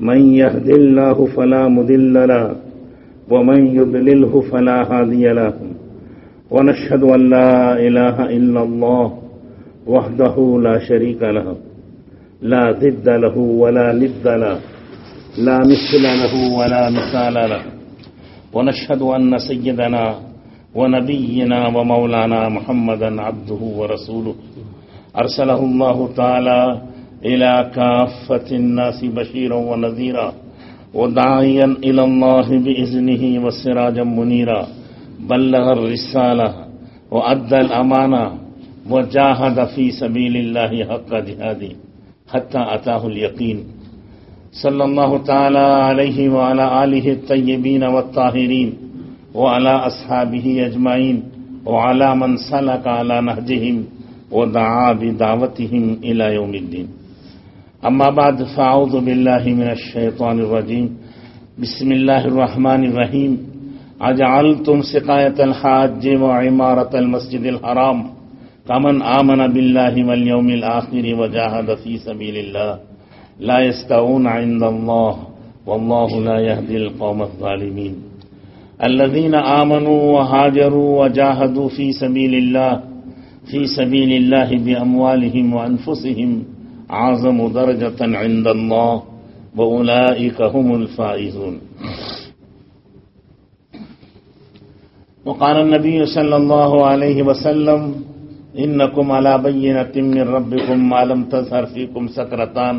من يهد الله فلا مضل له ومن يضلله فلا هادي له. ونشهد أن لا إله إلا الله وحده لا شريك له. لا ضد له ولا ند له. لا مثل له ولا مثال له. ونشهد أن سيدنا ونبينا ومولانا محمدا عبده ورسوله. أرسله الله تعالى إلى كافة الناس بشيرا ونذيرا وداعيا إلى الله بإذنه وسراجا منيرا. بلغ الرسالة وأدى الأمانة وجاهد في سبيل الله حق جهاده حتى أتاه اليقين. صلى الله تعالى عليه وعلى آله الطيبين والطاهرين وعلى أصحابه أجمعين وعلى من سلك على نهجهم ودعا بدعوتهم إلى يوم الدين. أما بعد فأعوذ بالله من الشيطان الرجيم بسم الله الرحمن الرحيم أجعلتم سقاية الحاج وعمارة المسجد الحرام كمن آمن بالله واليوم الآخر وجاهد في سبيل الله لا يستوون عند الله والله لا يهدي القوم الظالمين الذين آمنوا وهاجروا وجاهدوا في سبيل الله في سبيل الله بأموالهم وأنفسهم أعظم درجة عند الله وأولئك هم الفائزون. وقال النبي صلى الله عليه وسلم إنكم على بينة من ربكم ما لم تظهر فيكم سكرتان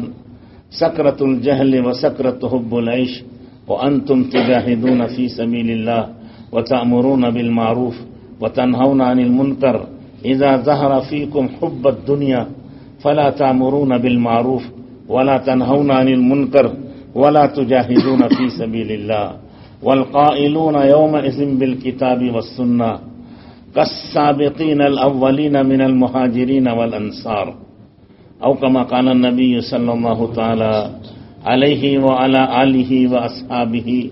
سكرة الجهل وسكرة حب العيش وأنتم تجاهدون في سبيل الله وتأمرون بالمعروف وتنهون عن المنكر. إذا ظهر فيكم حب الدنيا فلا تأمرون بالمعروف ولا تنهون عن المنكر ولا تجاهدون في سبيل الله والقائلون يومئذ بالكتاب والسنة كالسابقين الأولين من المهاجرين والأنصار أو كما قال النبي صلى الله تعالى عليه وعلى آله وأصحابه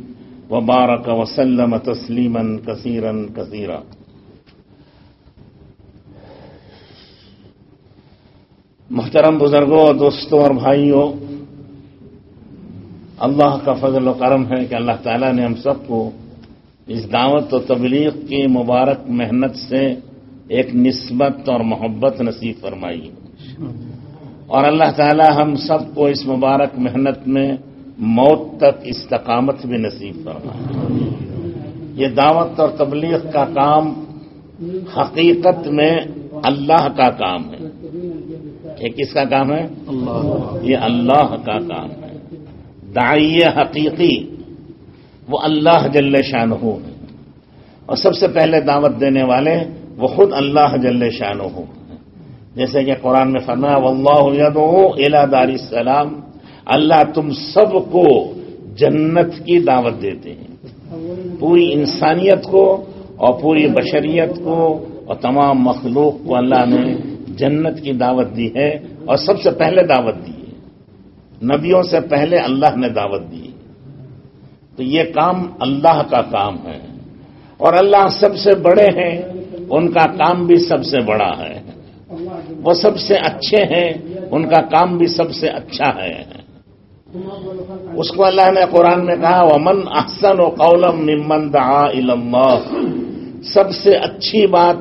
وبارك وسلم تسليما كثيرا كثيرا محترم بزرگوں، دوستوں اور بھائیوں، اللہ کا فضل و کرم ہے کہ اللہ تعالیٰ نے ہم سب کو اس دعوت و تبلیغ کی مبارک محنت سے ایک نسبت اور محبت نصیب فرمائی۔ اور اللہ تعالیٰ ہم سب کو اس مبارک محنت میں موت تک استقامت بھی نصیب فرمائے یہ دعوت اور تبلیغ کا کام حقیقت میں اللہ کا کام ہے۔ یہ کس کا کام ہے؟ یہ اللہ کا کام ہے۔ دائی حقیقی، وہ اللہ جل شاہ ہے۔ اور سب سے پہلے دعوت دینے والے، وہ خود اللہ جل شاہ ہیں۔ جیسے کہ قرآن میں فرمایا، واللہ الا دار السلام اللہ تم سب کو جنت کی دعوت دیتے ہیں۔ پوری انسانیت کو اور پوری بشریت کو اور تمام مخلوق کو اللہ نے جنت کی دعوت دی ہے اور سب سے پہلے دعوت دی ہے۔ نبیوں سے پہلے اللہ نے دعوت دی تو یہ کام اللہ کا کام ہے۔ اور اللہ سب سے بڑے ہیں، ان کا کام بھی سب سے بڑا ہے۔ وہ سب سے اچھے ہیں، ان کا کام بھی سب سے اچھا ہے۔ اس کو اللہ نے قرآن میں کہا، ومن احسن و قولم نمن دعا اللہ سب سے اچھی بات،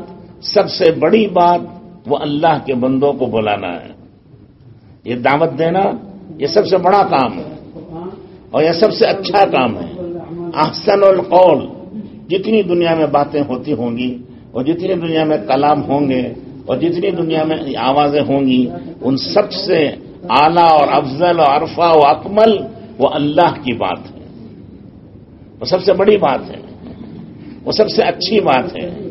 سب سے بڑی بات وہ اللہ کے بندوں کو بلانا ہے۔ یہ دعوت دینا یہ سب سے بڑا کام ہے۔ اور یہ سب سے اچھا کام ہے۔ احسن القول۔ جتنی دنیا میں باتیں ہوتی ہوں گی اور جتنی دنیا میں کلام ہوں گے اور جتنی دنیا میں آوازیں ہوں گی، ان سب سے اعلیٰ اور افضل اور عرفہ و اکمل وہ اللہ کی بات ہے۔ وہ سب سے بڑی بات ہے۔ وہ سب سے اچھی بات ہے۔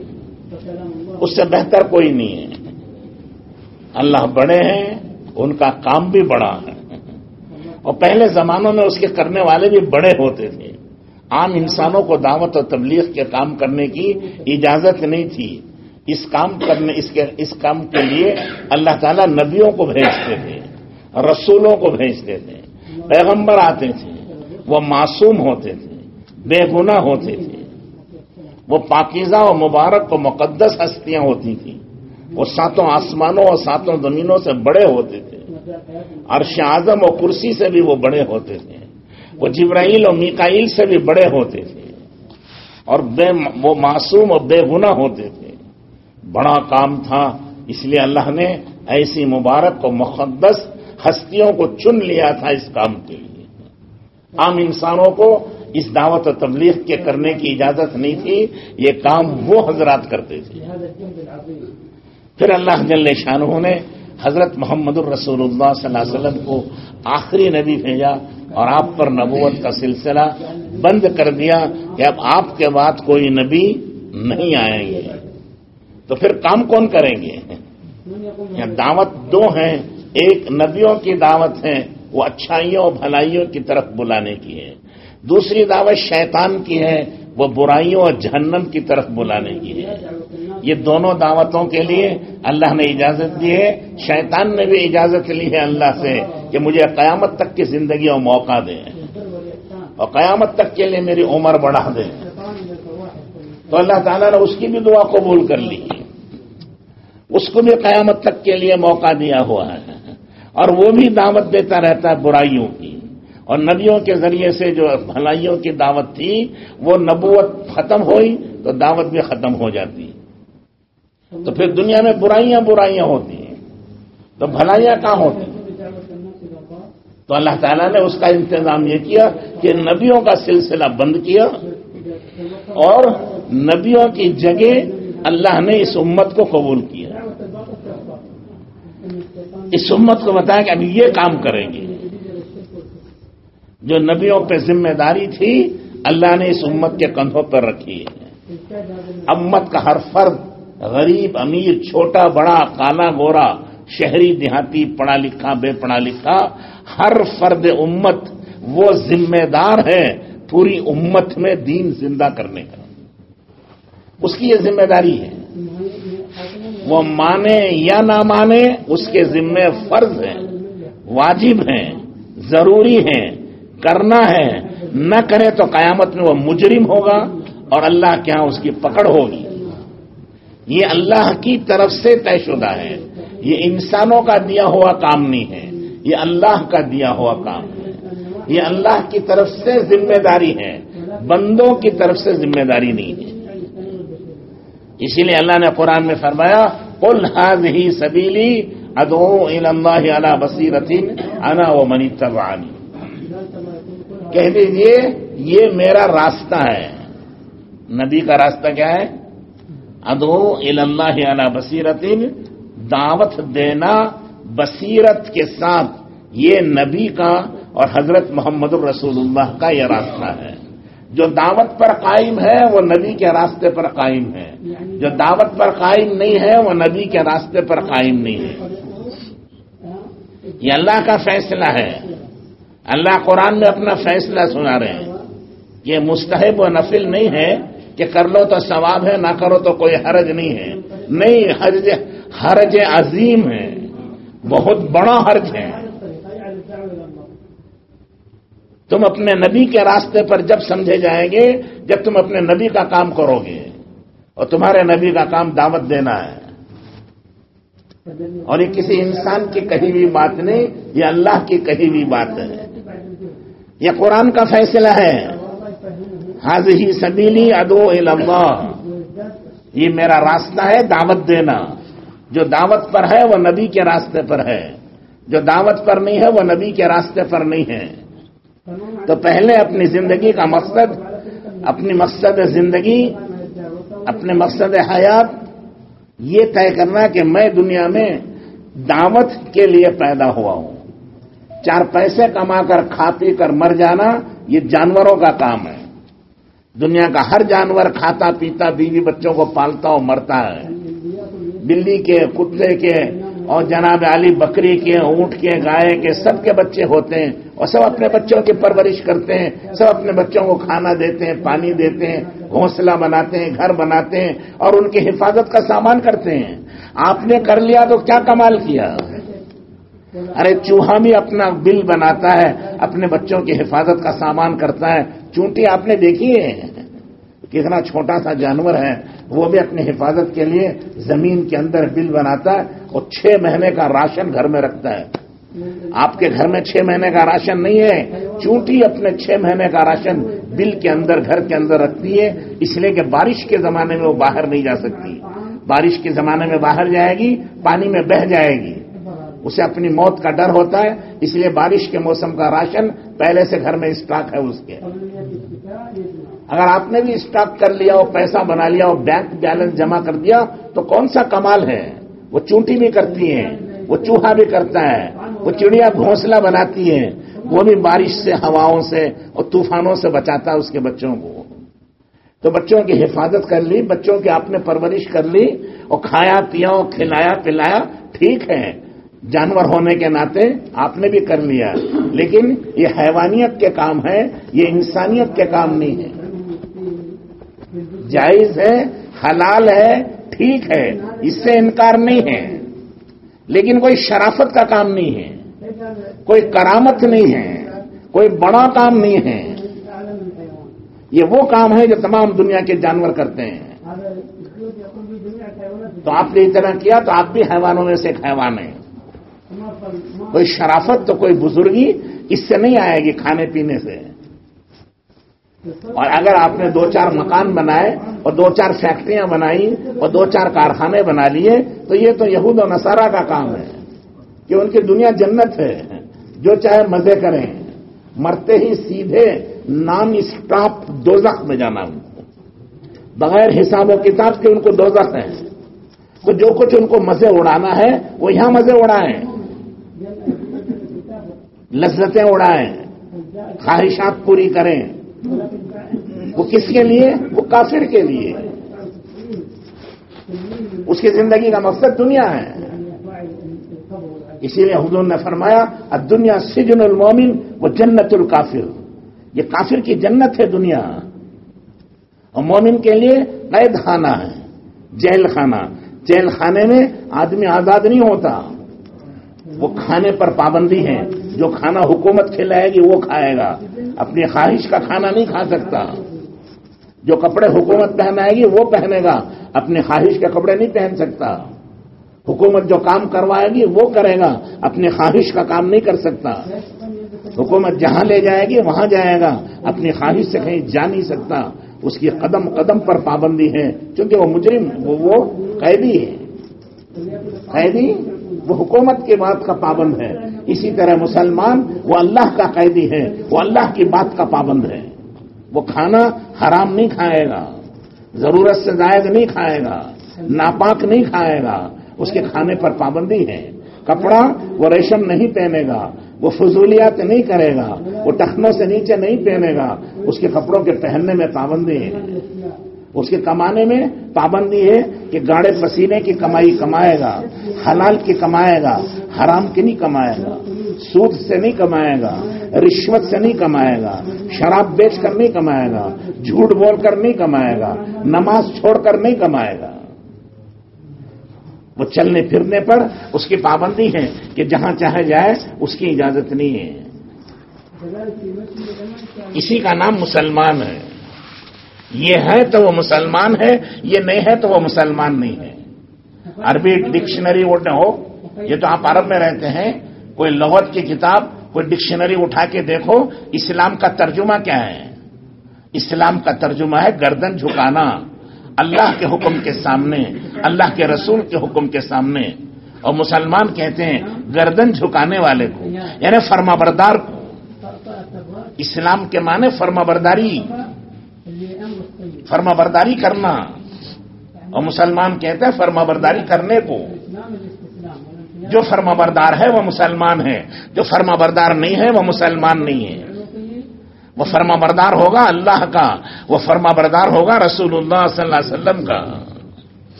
اس سے بہتر کوئی نہیں ہے۔ اللہ بڑے ہیں، ان کا کام بھی بڑا ہے۔ اور پہلے زمانوں میں اس کے کرنے والے بھی بڑے ہوتے تھے۔ عام انسانوں کو دعوت اور تبلیغ کے کام کرنے کی اجازت نہیں تھی۔ اس کام کرنے، اس کے، اس کام کے لیے اللہ تعالیٰ نبیوں کو بھیجتے تھے، رسولوں کو بھیجتے تھے۔ پیغمبر آتے تھے، وہ معصوم ہوتے تھے، بے گنا ہوتے تھے۔ وہ پاکیزہ و مبارک و مقدس ہستیاں ہوتی تھیں۔ وہ ساتوں آسمانوں اور ساتوں زمینوں سے بڑے ہوتے تھے۔ عرش اعظم اور کرسی سے بھی وہ بڑے ہوتے تھے۔ وہ جبرائیل اور میکائیل سے بھی بڑے ہوتے تھے۔ اور بے وہ معصوم اور بے گنا ہوتے تھے۔ بڑا کام تھا۔ اس لیے اللہ نے ایسی مبارک و مقدس ہستیوں کو چن لیا تھا اس کام کے لیے۔ عام انسانوں کو اس دعوت و تبلیغ کے کرنے کی اجازت نہیں تھی۔ یہ کام وہ حضرات کرتے تھے۔ پھر اللہ جل شاہ نے حضرت محمد الرسول اللہ صلی اللہ علیہ وسلم کو آخری نبی بھیجا اور آپ پر نبوت کا سلسلہ بند کر دیا کہ اب آپ کے بعد کوئی نبی نہیں آئیں گے۔ تو پھر کام کون کریں گے؟ دعوت دو ہیں۔ ایک نبیوں کی دعوت ہے، وہ اچھائیوں اور بھلائیوں کی طرف بلانے کی ہے۔ دوسری دعوت شیطان کی ہے، وہ برائیوں اور جہنم کی طرف بلانے کی ہے۔ یہ دونوں دعوتوں کے لیے اللہ نے اجازت دی ہے، شیطان نے بھی اجازت لی ہے اللہ سے کہ مجھے قیامت تک کی زندگی اور موقع دیں اور قیامت تک کے لیے میری عمر بڑھا دیں تو اللہ تعالیٰ نے اس کی بھی دعا قبول کر لی۔ اس کو بھی قیامت تک کے لیے موقع دیا ہوا ہے۔ اور وہ بھی دعوت دیتا رہتا ہے برائیوں کی۔ اور نبیوں کے ذریعے سے جو بھلائیوں کی دعوت تھی، وہ نبوت ختم ہوئی تو دعوت بھی ختم ہو جاتی۔ تو پھر دنیا میں برائیاں برائیاں ہوتی ہیں۔ تو بھلائیاں کہاں ہوتی ہیں؟ تو اللہ تعالیٰ نے اس کا انتظام یہ کیا کہ نبیوں کا سلسلہ بند کیا اور نبیوں کی جگہ اللہ نے اس امت کو قبول کیا۔ اس امت کو بتایا کہ اب یہ کام کریں گے۔ جو نبیوں پہ ذمہ داری تھی، اللہ نے اس امت کے کندھوں پر رکھی ہے۔ امت کا ہر فرد غریب امیر، چھوٹا، بڑا کالا گورا، شہری، دیہاتی پڑھا لکھا بے پڑھا لکھا ہر فرد امت وہ ذمہ دار ہے پوری امت میں دین زندہ کرنے کا۔ اس کی یہ ذمہ داری ہے۔ وہ مانے یا نہ مانے، اس کے ذمے فرض ہیں، واجب ہیں، ضروری ہیں، کرنا ہے۔ نہ کرے تو قیامت میں وہ مجرم ہوگا اور اللہ کے ہاں اس کی پکڑ ہوگی۔ یہ اللہ کی طرف سے طے شدہ ہے۔ یہ انسانوں کا دیا ہوا کام نہیں ہے۔ یہ اللہ کا دیا ہوا کام ہے۔ یہ اللہ کی طرف سے ذمہ داری ہے۔ بندوں کی طرف سے ذمہ داری نہیں ہے۔ اسی لیے اللہ نے قرآن میں فرمایا کل حاض ہی سبیلی ادو اللہ علا بصیرتین انا و منی تبانی کہہ دیجیے یہ میرا راستہ ہے۔ نبی کا راستہ کیا ہے؟ ادو اللہ علا بصیرتین دعوت دینا بصیرت کے ساتھ یہ نبی کا اور حضرت محمد الرسول اللہ کا یہ راستہ ہے۔ جو دعوت پر قائم ہے، وہ نبی کے راستے پر قائم ہے۔ جو دعوت پر قائم نہیں ہے، وہ نبی کے راستے پر قائم نہیں ہے۔ یہ اللہ کا فیصلہ ہے۔ اللہ قرآن میں اپنا فیصلہ سنا رہے ہیں۔ یہ مستحب و نفل نہیں ہے۔ کہ کر لو تو ثواب ہے، نہ کرو تو کوئی حرج نہیں ہے۔ نہیں، حرج حرج عظیم ہے۔ بہت بڑا حرج ہے۔ تم اپنے نبی کے راستے پر جب سمجھے جائیں گے، جب تم اپنے نبی کا کام کرو گے۔ اور تمہارے نبی کا کام دعوت دینا ہے۔ اور یہ کسی انسان کی کہی ہوئی بات نہیں، یہ اللہ کی کہی ہوئی بات ہے۔ یہ قرآن کا فیصلہ ہے۔ حاضی سبیلی ادو اللہ یہ میرا راستہ ہے دعوت دینا۔ جو دعوت پر ہے وہ نبی کے راستے پر ہے۔ جو دعوت پر نہیں ہے وہ نبی کے راستے پر نہیں ہے۔ تو پہلے اپنی زندگی کا مقصد، اپنی مقصد زندگی، اپنے مقصد حیات، یہ طے کرنا کہ میں دنیا میں دعوت کے لیے پیدا ہوا ہوں۔ چار پیسے کما کر کھا پی کر مر جانا، یہ جانوروں کا کام ہے۔ دنیا کا ہر جانور کھاتا پیتا بیوی بچوں کو پالتا اور مرتا ہے۔ بلی کے، کتے کے اور جناب علی بکری کے، اونٹ کے، گائے کے سب کے بچے ہوتے ہیں اور سب اپنے بچوں کی پرورش کرتے ہیں، سب اپنے بچوں کو کھانا دیتے ہیں، پانی دیتے ہیں، گھونسلہ بناتے ہیں، گھر بناتے ہیں اور ان کی حفاظت کا سامان کرتے ہیں۔ آپ نے کر لیا تو کیا کمال کیا؟ ارے چوہا بھی اپنا بل بناتا ہے، اپنے بچوں کی حفاظت کا سامان کرتا ہے۔ چونٹی آپ نے دیکھی ہے کتنا چھوٹا سا جانور ہے، وہ بھی اپنی حفاظت کے لیے زمین کے اندر بل بناتا ہے اور چھ مہینے کا راشن گھر میں رکھتا ہے۔ آپ کے گھر میں چھ مہینے کا راشن نہیں ہے، چونٹی اپنے چھ مہینے کا راشن بل کے اندر، گھر کے اندر رکھتی ہے اس لیے کہ بارش کے زمانے میں وہ باہر نہیں جا سکتی۔ بارش کے زمانے میں باہر جائے گی، پانی میں بہ جائے گی۔ اسے اپنی موت کا ڈر ہوتا ہے، اس لیے بارش کے موسم کا راشن پہلے سے گھر میں اسٹاک ہے اس کے۔ اگر آپ نے بھی اسٹاک کر لیا اور پیسہ بنا لیا اور بینک بیلنس جمع کر دیا، تو کون سا کمال ہے؟ وہ چونٹی بھی کرتی ہیں، وہ چوہا بھی کرتا ہے، وہ چڑیا گھونسلہ بناتی ہے وہ بھی بارش سے، ہواؤں سے اور طوفانوں سے بچاتا ہے اس کے بچوں کو۔ تو بچوں کی حفاظت کر لی، بچوں کی آپ نے پرورش کر لی اور کھایا، پیا اور کھلایا، پلایا، ٹھیک ہے۔ جانور ہونے کے ناطے آپ نے بھی کر لیا۔ لیکن یہ حیوانیت کے کام ہے، یہ انسانیت کے کام نہیں ہے۔ جائز ہے، حلال ہے، ٹھیک ہے، اس سے انکار نہیں ہے۔ لیکن کوئی شرافت کا کام نہیں ہے۔ کوئی کرامت نہیں ہے۔ کوئی بڑا کام نہیں ہے۔ یہ وہ کام ہے جو تمام دنیا کے جانور کرتے ہیں۔ تو آپ نے اتنا کیا، تو آپ بھی حیوانوں میں سے ایک حیوان ہیں۔ کوئی شرافت تو کوئی بزرگی اس سے نہیں آئے گی کھانے پینے سے۔ اور اگر آپ نے دو چار مکان بنائے اور دو چار فیکٹریاں بنائی اور دو چار کارخانے بنا لیے، تو یہ تو یہود و نصارہ کا کام ہے کہ ان کی دنیا جنت ہے۔ جو چاہے مزے کریں، مرتے ہی سیدھے نام اسٹاپ دوزخ میں جانا۔ ان کو بغیر حساب و کتاب کے ان کو دوزخ ہے۔ تو جو کچھ ان کو مزے اڑانا ہے، وہ یہاں مزے اڑائیں۔ لذتیں اڑائیں، خواہشات پوری کریں۔ وہ کس کے لیے؟ وہ کافر کے لیے۔ اس کی زندگی کا مقصد دنیا ہے۔ اسی لیے حضور نے فرمایا اب دنیا سجن المومن وہ جنت الکافر۔ یہ کافر کی جنت ہے دنیا۔ اور مومن کے لیے قید خانہ ہے، جیل خانہ۔ جیل خانے میں آدمی آزاد نہیں ہوتا۔ وہ کھانے پر پابندی ہے جو کھانا حکومت کھلائے گی وہ کھائے گا۔ اپنی خواہش کا کھانا نہیں کھا سکتا۔ جو کپڑے حکومت پہنائے گی وہ پہنے گا۔ اپنی خواہش کے کپڑے نہیں پہن سکتا۔ حکومت جو کام کروائے گی وہ کرے گا۔ اپنی خواہش کا کام نہیں کر سکتا۔ حکومت جہاں لے جائے گی وہاں جائے گا۔ اپنی خواہش سے کہیں جا نہیں سکتا۔ اس کی قدم قدم پر پابندی ہے۔ کیونکہ وہ مجرم وہ قیدی ہے۔ قیدی؟ وہ حکومت کی بات کا پابند ہے۔ اسی طرح مسلمان، وہ اللہ کا قیدی ہے وہ اللہ کی بات کا پابند ہے وہ کھانا حرام نہیں کھائے گا، ضرورت سے زائد نہیں کھائے گا، ناپاک نہیں کھائے گا، اس کے کھانے پر پابندی ہے۔ کپڑا وہ ریشم نہیں پہنے گا، وہ فضولیات نہیں کرے گا، وہ ٹخنوں سے نیچے نہیں پہنے گا، اس کے کپڑوں کے پہننے میں پابندی ہے۔ اس کے کمانے میں پابندی ہے کہ گاڑے پسینے کی کمائی کمائے گا، حلال کی کمائے گا، حرام کی نہیں کمائے گا، سود سے نہیں کمائے گا، رشوت سے نہیں کمائے گا، شراب بیچ کر نہیں کمائے گا، جھوٹ بول کر نہیں کمائے گا، نماز چھوڑ کر نہیں کمائے گا۔ وہ چلنے پھرنے پر اس کی پابندی ہے کہ جہاں چاہے جائے اس کی اجازت نہیں ہے۔ اسی کا نام مسلمان ہے۔ یہ ہے تو وہ مسلمان ہے، یہ نہیں ہے تو وہ مسلمان نہیں ہے۔ عربی ڈکشنری وہ ہو، یہ تو آپ عرب میں رہتے ہیں۔ کوئی لغت کی کتاب، کوئی ڈکشنری اٹھا کے دیکھو، اسلام کا ترجمہ کیا ہے؟ اسلام کا ترجمہ ہے گردن جھکانا۔ اللہ کے حکم کے سامنے، اللہ کے رسول کے حکم کے سامنے۔ اور مسلمان کہتے ہیں، گردن جھکانے والے کو یعنی فرما بردار کو۔ اسلام کے معنی فرما برداری۔ فرما برداری کرنا۔ اور مسلمان کہتے ہیں فرما برداری کرنے کو۔ جو فرما بردار ہے وہ مسلمان ہے، جو فرما بردار نہیں ہے وہ مسلمان نہیں ہے۔ وہ فرما بردار ہوگا اللہ کا، وہ فرما بردار ہوگا رسول اللہ صلی اللہ علیہ وسلم کا۔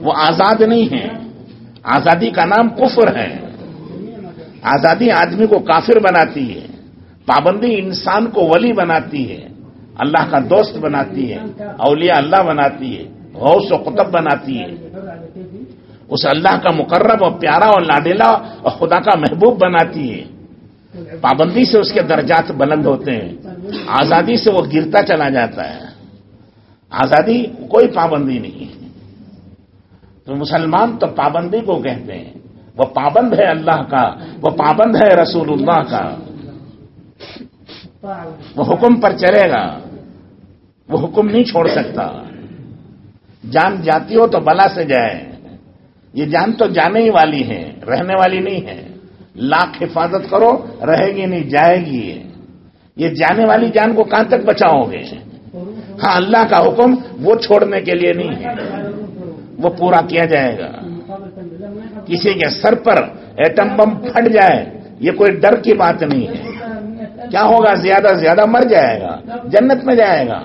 وہ آزاد نہیں ہے۔ آزادی کا نام کفر ہے۔ آزادی آدمی کو کافر بناتی ہے۔ پابندی انسان کو ولی بناتی ہے۔ اللہ کا دوست بناتی ہے، اولیاء اللہ بناتی ہے، غوث و قطب بناتی ہے۔ اس اللہ کا مقرب اور پیارا اور لاڈیلا اور خدا کا محبوب بناتی ہے۔ پابندی سے اس کے درجات بلند ہوتے ہیں۔ آزادی سے وہ گرتا چلا جاتا ہے۔ آزادی کوئی پابندی نہیں ہے۔ تو مسلمان تو پابندی کو کہتے ہیں۔ وہ پابند ہے اللہ کا، وہ پابند ہے رسول اللہ کا۔ وہ حکم پر چلے گا۔ وہ حکم نہیں چھوڑ سکتا۔ جان جاتی ہو تو بلا سے جائے۔ یہ جان تو جانے ہی والی ہے، رہنے والی نہیں ہے۔ لاکھ حفاظت کرو، رہے گی نہیں، جائے گی یہ۔ جانے والی جان کو کہاں تک بچاؤ گے؟ ہاں اللہ کا حکم وہ چھوڑنے کے لیے نہیں ہے۔ وہ پورا کیا جائے گا۔ کسی کے سر پر ایٹم بم پھٹ جائے، یہ کوئی ڈر کی بات نہیں ہے۔ کیا ہوگا؟ زیادہ زیادہ مر جائے گا، جنت میں جائے گا۔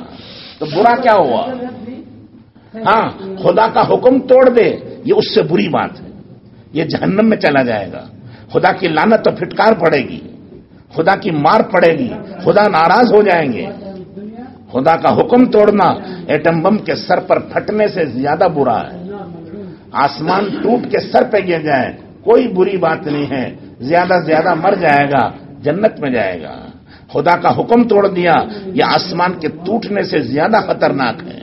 تو برا کیا ہوا؟ ہاں خدا کا حکم توڑ دے، یہ اس سے بری بات ہے۔ یہ جہنم میں چلا جائے گا۔ خدا کی لانت تو پھٹکار پڑے گی۔ خدا کی مار پڑے گی۔ خدا ناراض ہو جائیں گے۔ خدا کا حکم توڑنا ایٹم بم کے سر پر پھٹنے سے زیادہ برا ہے۔ آسمان ٹوٹ کے سر پہ گر جائے۔ کوئی بری بات نہیں ہے۔ زیادہ زیادہ مر جائے گا، جنت میں جائے گا۔ خدا کا حکم توڑ دیا یہ آسمان کے ٹوٹنے سے زیادہ خطرناک ہے۔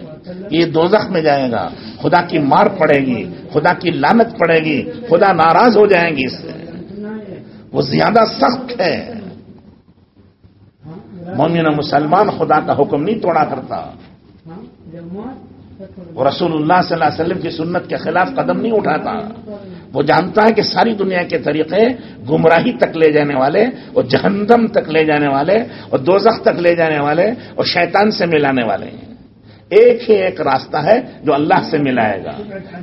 یہ دوزخ میں جائے گا۔ خدا کی مار پڑے گی، خدا کی لانت پڑے گی، خدا ناراض ہو جائیں گی اس سے۔ وہ زیادہ سخت ہے۔ مومن مسلمان خدا کا حکم نہیں توڑا کرتا۔ وہ رسول اللہ صلی اللہ علیہ وسلم کی سنت کے خلاف قدم نہیں اٹھاتا۔ وہ جانتا ہے کہ ساری دنیا کے طریقے گمراہی تک لے جانے والے اور جہنم تک لے جانے والے اور دوزخ تک لے جانے والے اور شیطان سے ملانے والے ہیں۔ ایک ہی ایک راستہ ہے جو اللہ سے ملائے گا،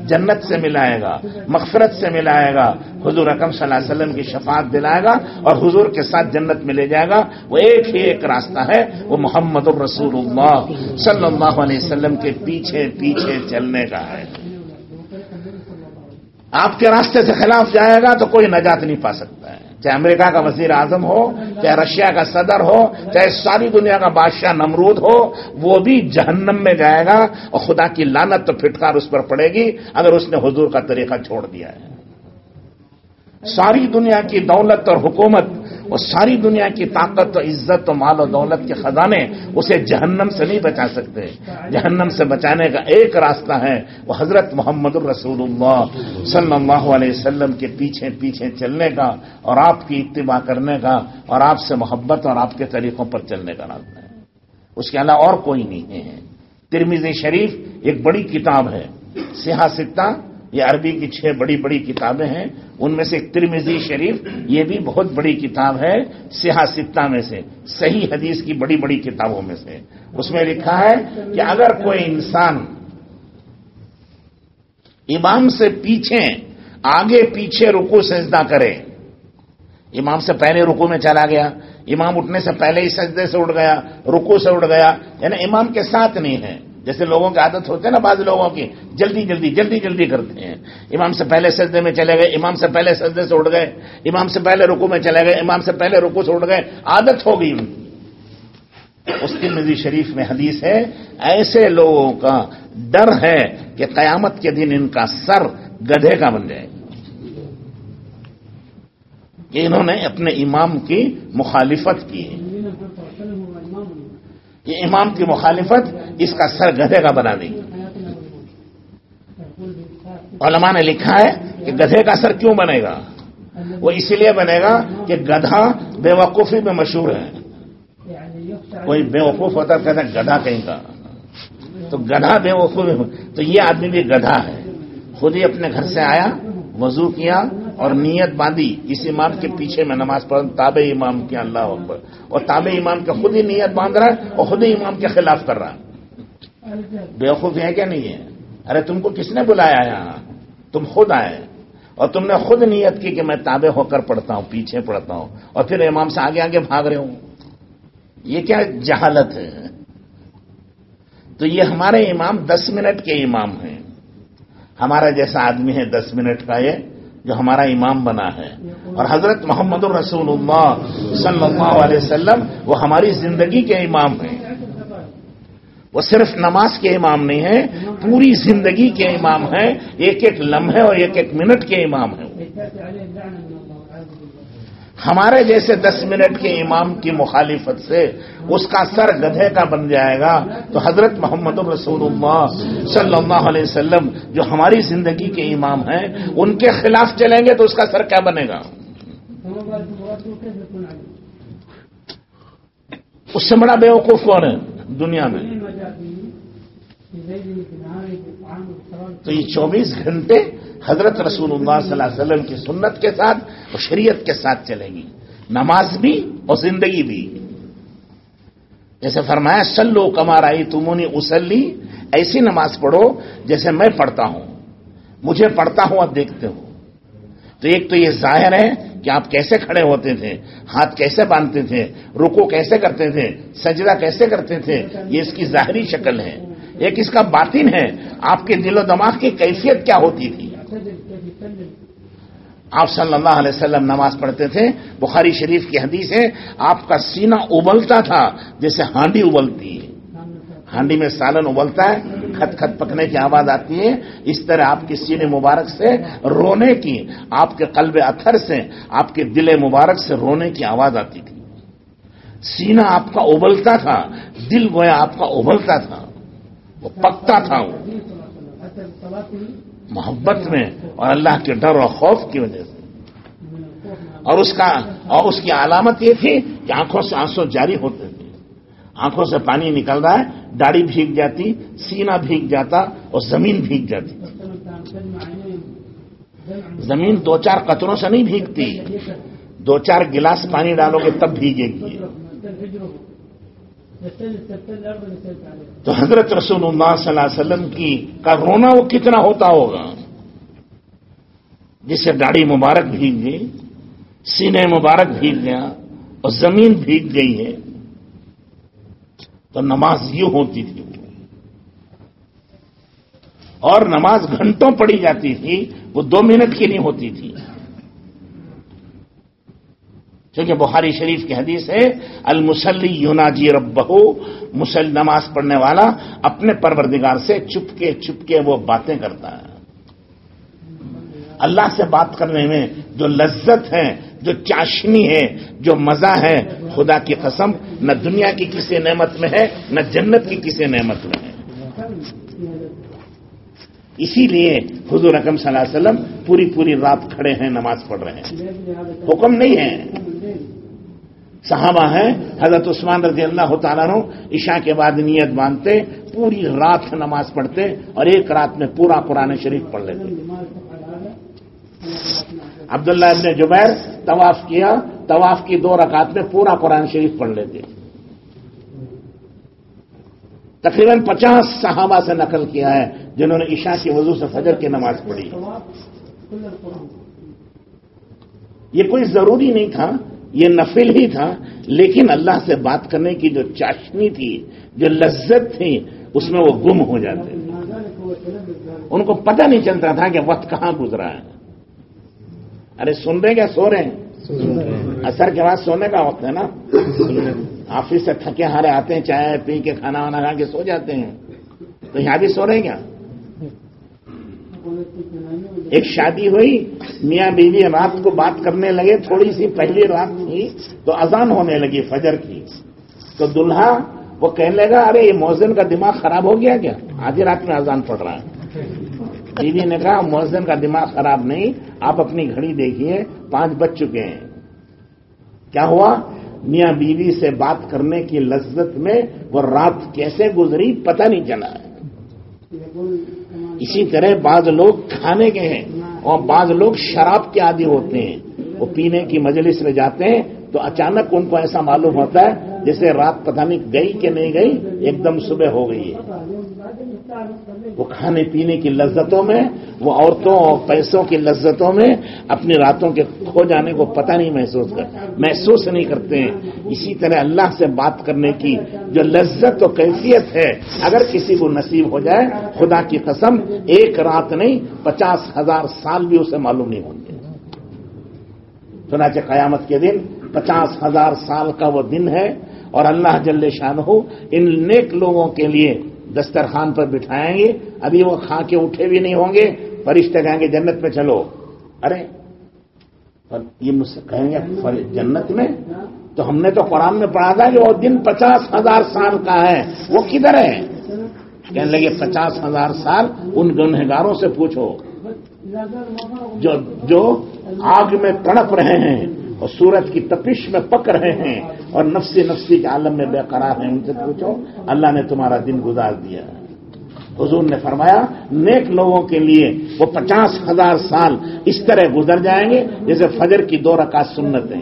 جنت سے ملائے گا، مغفرت سے ملائے گا، حضور رقم صلی اللہ علیہ وسلم کی شفاعت دلائے گا اور حضور کے ساتھ جنت میں لے جائے گا۔ وہ ایک ہی ایک راستہ ہے، وہ محمد الرسول اللہ صلی اللہ علیہ وسلم کے پیچھے پیچھے چلنے کا ہے۔ آپ کے راستے سے خلاف جائے گا تو کوئی نجات نہیں پا سکتا ہے۔ چاہے امریکہ کا وزیر اعظم ہو، چاہے رشیا کا صدر ہو، چاہے ساری دنیا کا بادشاہ نمرود ہو، وہ بھی جہنم میں جائے گا اور خدا کی لانت تو پھٹکار اس پر پڑے گی اگر اس نے حضور کا طریقہ چھوڑ دیا ہے۔ ساری دنیا کی دولت اور حکومت اور ساری دنیا کی طاقت و عزت و مال و دولت کے خزانے اسے جہنم سے نہیں بچا سکتے۔ جہنم سے بچانے کا ایک راستہ ہے وہ حضرت محمد الرسول اللہ صلی اللہ علیہ وسلم کے پیچھے پیچھے چلنے کا اور آپ کی اتباع کرنے کا اور آپ سے محبت اور آپ کے طریقوں پر چلنے کا راستہ ہے۔ اس کے علاوہ اور کوئی نہیں ہے۔ ترمیز شریف ایک بڑی کتاب ہے۔ سیاستہ یہ عربی کی چھ بڑی بڑی کتابیں ہیں، ان میں سے ترمیزی شریف، یہ بھی بہت بڑی کتاب ہے سیاستہ میں سے، صحیح حدیث کی بڑی بڑی کتابوں میں سے۔ اس میں لکھا ہے کہ اگر کوئی انسان امام سے پیچھے، آگے پیچھے رکو سجدہ کرے، امام سے پہلے رکو میں چلا گیا، امام اٹھنے سے پہلے ہی سجدے سے اٹھ گیا رکو سے اٹھ گیا یعنی امام کے ساتھ نہیں ہے۔ جیسے لوگوں کی عادت ہوتے ہیں نا بعض لوگوں کی، جلدی جلدی جلدی جلدی کرتے ہیں۔ امام سے پہلے سجدے میں چلے گئے، امام سے پہلے سجدے سے اٹھ گئے، امام سے پہلے رکو میں چلے گئے، امام سے پہلے رکو سے اٹھ گئے، عادت ہو گئی ان کی۔ اس کی نزی شریف میں حدیث ہے، ایسے لوگوں کا ڈر ہے کہ قیامت کے دن ان کا سر گدھے کا بن جائے کہ انہوں نے اپنے امام کی مخالفت کی یہ امام کی مخالفت اس کا سر گدھے کا بنا دی علماء نے لکھا ہے کہ گدھے کا سر کیوں بنے گا؟ وہ اس لیے بنے گا کہ گدھا بے وقوفی میں مشہور ہے۔ کوئی بے وقوف ہوتا کہتا ہے گدھا کہیں کا۔ تو گدھا بے وقوف تو یہ آدمی بھی گدھا ہے۔ خود ہی اپنے گھر سے آیا، وضو کیا اور نیت باندھی، اس امام کے پیچھے میں نماز پڑھ تابع امام کی اللہ اکبر۔ اور تابع امام کے خود ہی نیت باندھ رہا ہے اور خود ہی امام کے خلاف کر رہا ہے۔ بیوقوف ہے کیا نہیں ہے ارے، تم کو کس نے بلایا یہاں؟ تم خود آئے۔ اور تم نے خود نیت کی کہ میں تابع ہو کر پڑھتا ہوں، پیچھے پڑھتا ہوں، اور پھر امام سے آگے آگے بھاگ رہے ہوں۔ یہ کیا جہالت ہے؟ تو یہ ہمارے امام دس منٹ کے امام ہیں۔ ہمارا جیسا آدمی ہے دس منٹ کا یہ جو ہمارا امام بنا ہے۔ اور حضرت محمد الرسول اللہ صلی اللہ علیہ وسلم وہ ہماری زندگی کے امام ہیں۔ وہ صرف نماز کے امام نہیں ہیں، پوری زندگی کے امام ہیں۔ ایک ایک لمحے اور ایک ایک منٹ کے امام ہیں۔ ہمارے جیسے دس منٹ کے امام کی مخالفت سے اس کا سر گدھے کا بن جائے گا، تو حضرت محمد الرسول اللہ صلی اللہ علیہ وسلم جو ہماری زندگی کے امام ہیں، ان کے خلاف چلیں گے تو اس کا سر کیا بنے گا؟ اس سے بڑا بیوقوف کون ہے دنیا میں؟ تو یہ چوبیس گھنٹے حضرت رسول اللہ صلی اللہ علیہ وسلم کی سنت کے ساتھ اور شریعت کے ساتھ چلے گی۔ نماز بھی اور زندگی بھی۔ جیسے فرمایا سلو کمار آئی تمونی اسلی ایسی نماز پڑھو جیسے میں پڑھتا ہوں۔ مجھے پڑھتا ہوں اب دیکھتے ہو۔ تو ایک تو یہ ظاہر ہے کہ آپ کیسے کھڑے ہوتے تھے، ہاتھ کیسے باندھتے تھے، رکو کیسے کرتے تھے، سجدہ کیسے کرتے تھے، یہ اس کی ظاہری شکل ہے۔ ایک اس کا باطن ہے۔ آپ کے دل و دماغ کی کیفیت کیا ہوتی تھی؟ آپ صلی اللہ علیہ وسلم نماز پڑھتے تھے، بخاری شریف کی حدیث ہے، آپ کا سینہ ابلتا تھا، جیسے ہانڈی ابلتی ہے۔ ہانڈی میں سالن ابلتا ہے، کھت کھت پکنے کی آواز آتی ہے۔ اس طرح آپ کی سینے مبارک سے رونے کی، آپ کے قلب اتھر سے، آپ کے دل مبارک سے رونے کی آواز آتی تھی۔ سینہ آپ کا ابلتا تھا، دل گویا آپ کا ابلتا تھا۔ وہ پکتا تھا وہ۔ محبت میں اور اللہ کے ڈر اور خوف کی وجہ سے۔ اور اس کا اور اس کی علامت یہ تھی کہ آنکھوں سے آنسو جاری ہوتے تھے۔ آنکھوں سے پانی نکل رہا ہے، داڑھی بھیگ جاتی، سینہ بھیگ جاتا اور زمین بھیگ جاتی۔ زمین دو چار قطروں سے نہیں بھیگتی۔ دو چار گلاس پانی ڈالو گے تب بھیگے گی۔ تو حضرت رسول اللہ صلی اللہ علیہ وسلم کی کا رونا وہ کتنا ہوتا ہوگا؟ جسے گاڑی مبارک بھیگ گئی، سینے مبارک بھیگ گیا اور زمین بھیگ گئی ہے، تو نماز یوں ہوتی تھی۔ اور نماز گھنٹوں پڑی جاتی تھی، وہ دو منٹ کی نہیں ہوتی تھی۔ کیونکہ بخاری شریف کی حدیث ہے المسلی یوناجی ربہو مسل نماز پڑھنے والا اپنے پروردگار سے چپ کے چپ کے وہ باتیں کرتا ہے۔ اللہ سے بات کرنے میں جو لذت ہے، جو چاشنی ہے، جو مزہ ہے، خدا کی قسم، نہ دنیا کی کسی نعمت میں ہے، نہ جنت کی کسی نعمت میں ہے۔ اسی لیے حضور رقم صلی اللہ علیہ وسلم پوری پوری رات کھڑے ہیں، نماز پڑھ رہے ہیں۔ حکم نہیں ہے۔ صحابہ ہیں، حضرت عثمان رضی اللہ تعالیٰ عشاء کے بعد نیت باندھتے، پوری رات نماز پڑھتے اور ایک رات میں پورا قرآن شریف پڑھ لیتے۔ عبداللہ ابن جبیر طواف کیا، طواف کی دو رکعت میں پورا قرآن شریف پڑھ لیتے۔ تقریباً پچاس صحابہ سے نقل کیا ہے جنہوں نے عشاء کی وضو سے فجر کی نماز پڑھی۔ یہ کوئی ضروری نہیں تھا یہ نفل ہی تھا، لیکن اللہ سے بات کرنے کی جو چاشنی تھی، جو لذت تھی، اس میں وہ گم ہو جاتے ان کو پتہ نہیں چلتا تھا کہ وقت کہاں گزرا ہے۔ ارے، سن رہے کیا؟ سو رہے ہیں؟ اثر کے بعد سونے کا وقت ہے نا؟ آفس سے تھکے ہارے آتے ہیں، چائے پی کے کھانا وانا کھا کے سو جاتے ہیں۔ تو یہاں بھی سو رہے ہیں کیا؟ ایک شادی ہوئی، میاں بیوی رات کو بات کرنے لگے، تھوڑی سی پہلی رات تھی تو اذان ہونے لگی فجر کی۔ تو دلہا وہ کہنے لگا، ارے یہ موزن کا دماغ خراب ہو گیا کیا؟ آدھی رات میں اذان پڑ رہا ہے۔ بیوی نے کہا موزن کا دماغ خراب نہیں، آپ اپنی گھڑی دیکھیے، پانچ بج چکے ہیں۔ کیا ہوا؟ میاں بیوی سے بات کرنے کی لذت میں وہ رات کیسے گزری پتہ نہیں چلا۔ اسی طرح بعض لوگ کھانے کے ہیں اور بعض لوگ شراب کے عادی ہوتے ہیں۔ وہ پینے کی مجلس میں جاتے ہیں تو اچانک ان کو ایسا معلوم ہوتا ہے جیسے رات پتہ نہیں گئی کہ نہیں گئی، ایک دم صبح ہو گئی ہے۔ وہ کھانے پینے کی لذتوں میں، وہ عورتوں اور پیسوں کی لذتوں میں اپنی راتوں کے کھو جانے کو پتہ نہیں محسوس کر، محسوس نہیں کرتے ہیں۔ اسی طرح اللہ سے بات کرنے کی جو لذت و کیفیت ہے، اگر کسی کو نصیب ہو جائے، خدا کی قسم ایک رات نہیں، پچاس ہزار سال بھی اسے معلوم نہیں ہوں گے۔ چنانچہ قیامت کے دن پچاس ہزار سال کا وہ دن ہے اور اللہ جل شان ہو ان نیک لوگوں کے لیے دسترخوان پر بٹھائیں گے، ابھی وہ کھا کے اٹھے بھی نہیں ہوں گے، فرشتے کہیں گے جنت میں چلو۔ ارے یہ مجھ سے کہیں گے جنت میں؟ تو ہم نے تو قرآن میں پڑھا تھا کہ وہ دن پچاس ہزار سال کا ہے۔ وہ کدھر ہے؟ کہنے لگے، پچاس ہزار سال ان گنہگاروں سے پوچھو۔ جو جو آگ میں تڑپ رہے ہیں اور سورج کی تپش میں پک رہے ہیں۔ اور نفسی نفسی کے عالم میں بے قرار ہیں، ان سے پوچھو، اللہ نے تمہارا دن گزار دیا حضور نے فرمایا، نیک لوگوں کے لیے وہ پچاس ہزار سال اس طرح گزر جائیں گے جیسے فجر کی دو رکعت سنتیں۔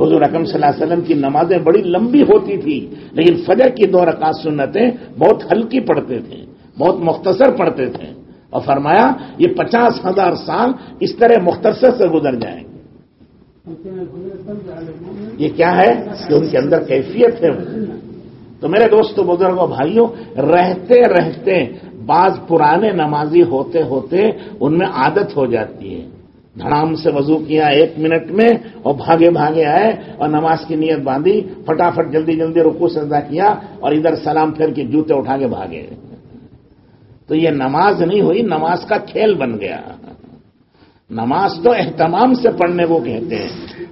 حضور رقم صلی اللہ علیہ وسلم کی نمازیں بڑی لمبی ہوتی تھی، لیکن فجر کی دو رکعت سنتیں بہت ہلکی پڑھتے تھے، بہت مختصر پڑھتے تھے۔ اور فرمایا، یہ پچاس ہزار سال اس طرح مختصر سے گزر جائیں گے۔ یہ کیا ہے؟ کہ ان کے اندر کیفیت ہے۔ تو میرے دوستوں بزرگوں بھائیوں رہتے رہتے، بعض پرانے نمازی ہوتے ہوتے ان میں عادت ہو جاتی ہے۔ دھڑام سے وضو کیا ایک منٹ میں اور بھاگے بھاگے آئے اور نماز کی نیت باندھی، فٹافٹ جلدی جلدی رکو سجدہ کیا اور ادھر سلام پھر کے جوتے اٹھا کے بھاگے۔ تو یہ نماز نہیں ہوئی، نماز کا کھیل بن گیا۔ نماز تو اہتمام سے پڑھنے کو کہتے ہیں۔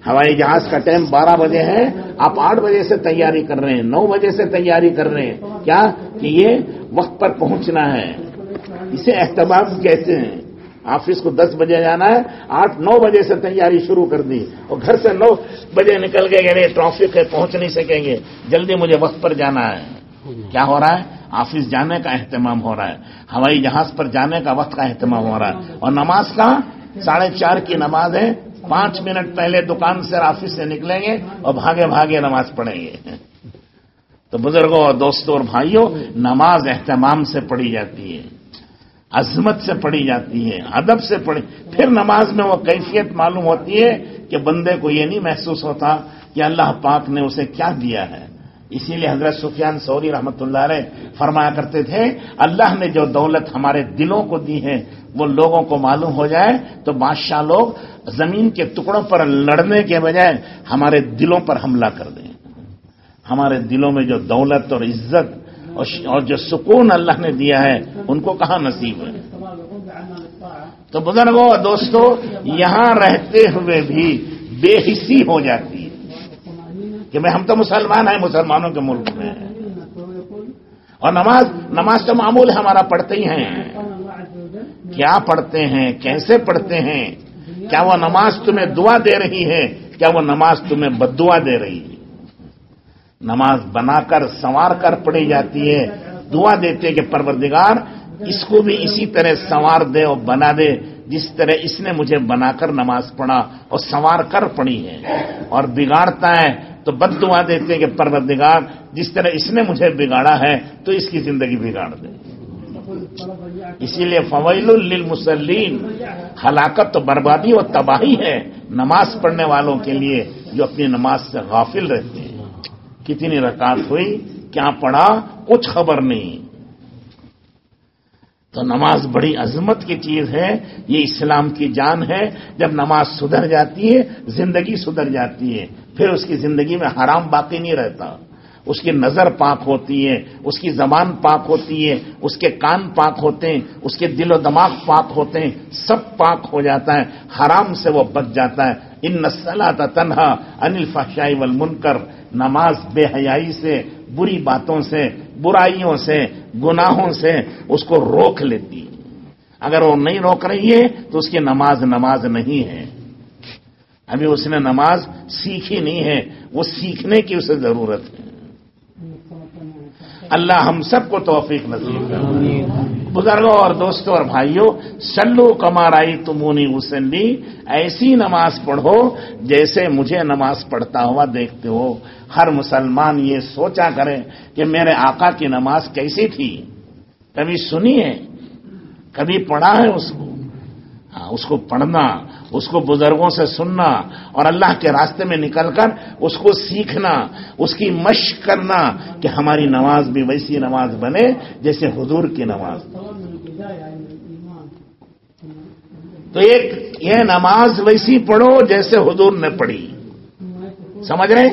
ہوائی جہاز کا ٹائم بارہ بجے ہے، آپ آٹھ بجے سے تیاری کر رہے ہیں، نو بجے سے تیاری کر رہے ہیں۔ کیا؟ کہ یہ وقت پر پہنچنا ہے۔ اسے اہتمام کہتے ہیں۔ آفس کو دس بجے جانا ہے، آٹھ نو بجے سے تیاری شروع کر دی۔ اور گھر سے نو بجے نکل گئے یعنی ٹرافک ہے، پہنچ نہیں سکیں گے۔ جلدی مجھے وقت پر جانا ہے۔ کیا ہو رہا ہے؟ آفس جانے کا اہتمام ہو رہا ہے۔ ہوائی جہاز پر جانے کا وقت کا اہتمام ہو رہا ہے۔ اور نماز کا ساڑھے چار کی نماز ہے پانچ منٹ پہلے دکان سے آفس سے نکلیں گے اور بھاگے بھاگے نماز پڑھیں گے۔ تو بزرگوں اور دوستوں اور بھائیوں، نماز اہتمام سے پڑھی جاتی ہے، عظمت سے پڑھی جاتی ہے، ادب سے پڑھی۔ پھر نماز میں وہ کیفیت معلوم ہوتی ہے کہ بندے کو یہ نہیں محسوس ہوتا کہ اللہ پاک نے اسے کیا دیا ہے۔ اسی لیے حضرت سفیان سوری رحمت اللہ علیہ فرمایا کرتے تھے، اللہ نے جو دولت ہمارے دلوں کو دی ہے، وہ لوگوں کو معلوم ہو جائے۔ تو بادشاہ لوگ زمین کے ٹکڑوں پر لڑنے کے بجائے ہمارے دلوں پر حملہ کر دیں۔ ہمارے دلوں میں جو دولت اور عزت اور جو سکون اللہ نے دیا ہے، ان کو کہاں نصیب ہے؟ تو بزرگوں اور دوستوں یہاں رہتے ہوئے بھی بے حسی ہو جاتی ہے۔ کہ میں ہم تو مسلمان ہیں، مسلمانوں کے ملک میں۔ اور نماز نماز تو معمول ہمارا پڑھتے ہی ہیں۔ کیا پڑھتے ہیں؟ کیسے پڑھتے ہیں؟ کیا وہ نماز تمہیں دعا دے رہی ہے؟ کیا وہ نماز تمہیں بد دعا دے رہی ہے؟ نماز بنا کر سنوار کر پڑھی جاتی ہے۔ دعا دیتے کہ پروردگار، اس کو بھی اسی طرح سنوار دے اور بنا دے، جس طرح اس نے مجھے بنا کر نماز پڑھا اور سنوار کر پڑھی ہے۔ اور بگاڑتا ہے تو بد دعا دیتے ہیں کہ پروردگار، جس طرح اس نے مجھے بگاڑا ہے، تو اس کی زندگی بگاڑ دے۔ اسی لیے فویل للمسلین ہلاکت تو بربادی اور تباہی ہے۔ نماز پڑھنے والوں کے لیے جو اپنی نماز سے غافل رہتے ہیں۔ کتنی رکعت ہوئی، کیا پڑھا؟ کچھ خبر نہیں۔ تو نماز بڑی عظمت کی چیز ہے، یہ اسلام کی جان ہے۔ جب نماز سدھر جاتی ہے، زندگی سدھر جاتی ہے، پھر اس کی زندگی میں حرام باقی نہیں رہتا۔ اس کی نظر پاک ہوتی ہے، اس کی زبان پاک ہوتی ہے، اس کے کان پاک ہوتے ہیں، اس کے دل و دماغ پاک ہوتے ہیں، سب پاک ہو جاتا ہے، حرام سے وہ بچ جاتا ہے۔ ان نسلا تنہا انل فاشائی ول منکر نماز بے حیائی سے بری باتوں سے، برائیوں سے، گناہوں سے اس کو روک لیتی۔ اگر وہ نہیں روک رہی ہے تو اس کی نماز نماز نہیں ہے۔ ابھی اس نے نماز سیکھی نہیں ہے، وہ سیکھنے کی اسے ضرورت ہے۔ اللہ ہم سب کو توفیق نصیب کر بزرگوں اور دوستوں اور بھائیوں سلو کمارائی تمونی وسلی ایسی نماز پڑھو جیسے مجھے نماز پڑھتا ہوا دیکھتے ہو۔ ہر مسلمان یہ سوچا کرے کہ میرے آقا کی نماز کیسی تھی۔ کبھی سنی ہے کبھی پڑھا ہے اس کو۔ ہاں اس کو پڑھنا اس کو بزرگوں سے سننا اور اللہ کے راستے میں نکل کر اس کو سیکھنا اس کی مشق کرنا کہ ہماری نماز بھی ویسی نماز بنے جیسے حضور کی نماز۔ تو ایک یہ نماز ویسی پڑھو جیسے حضور نے پڑھی۔ سمجھ رہے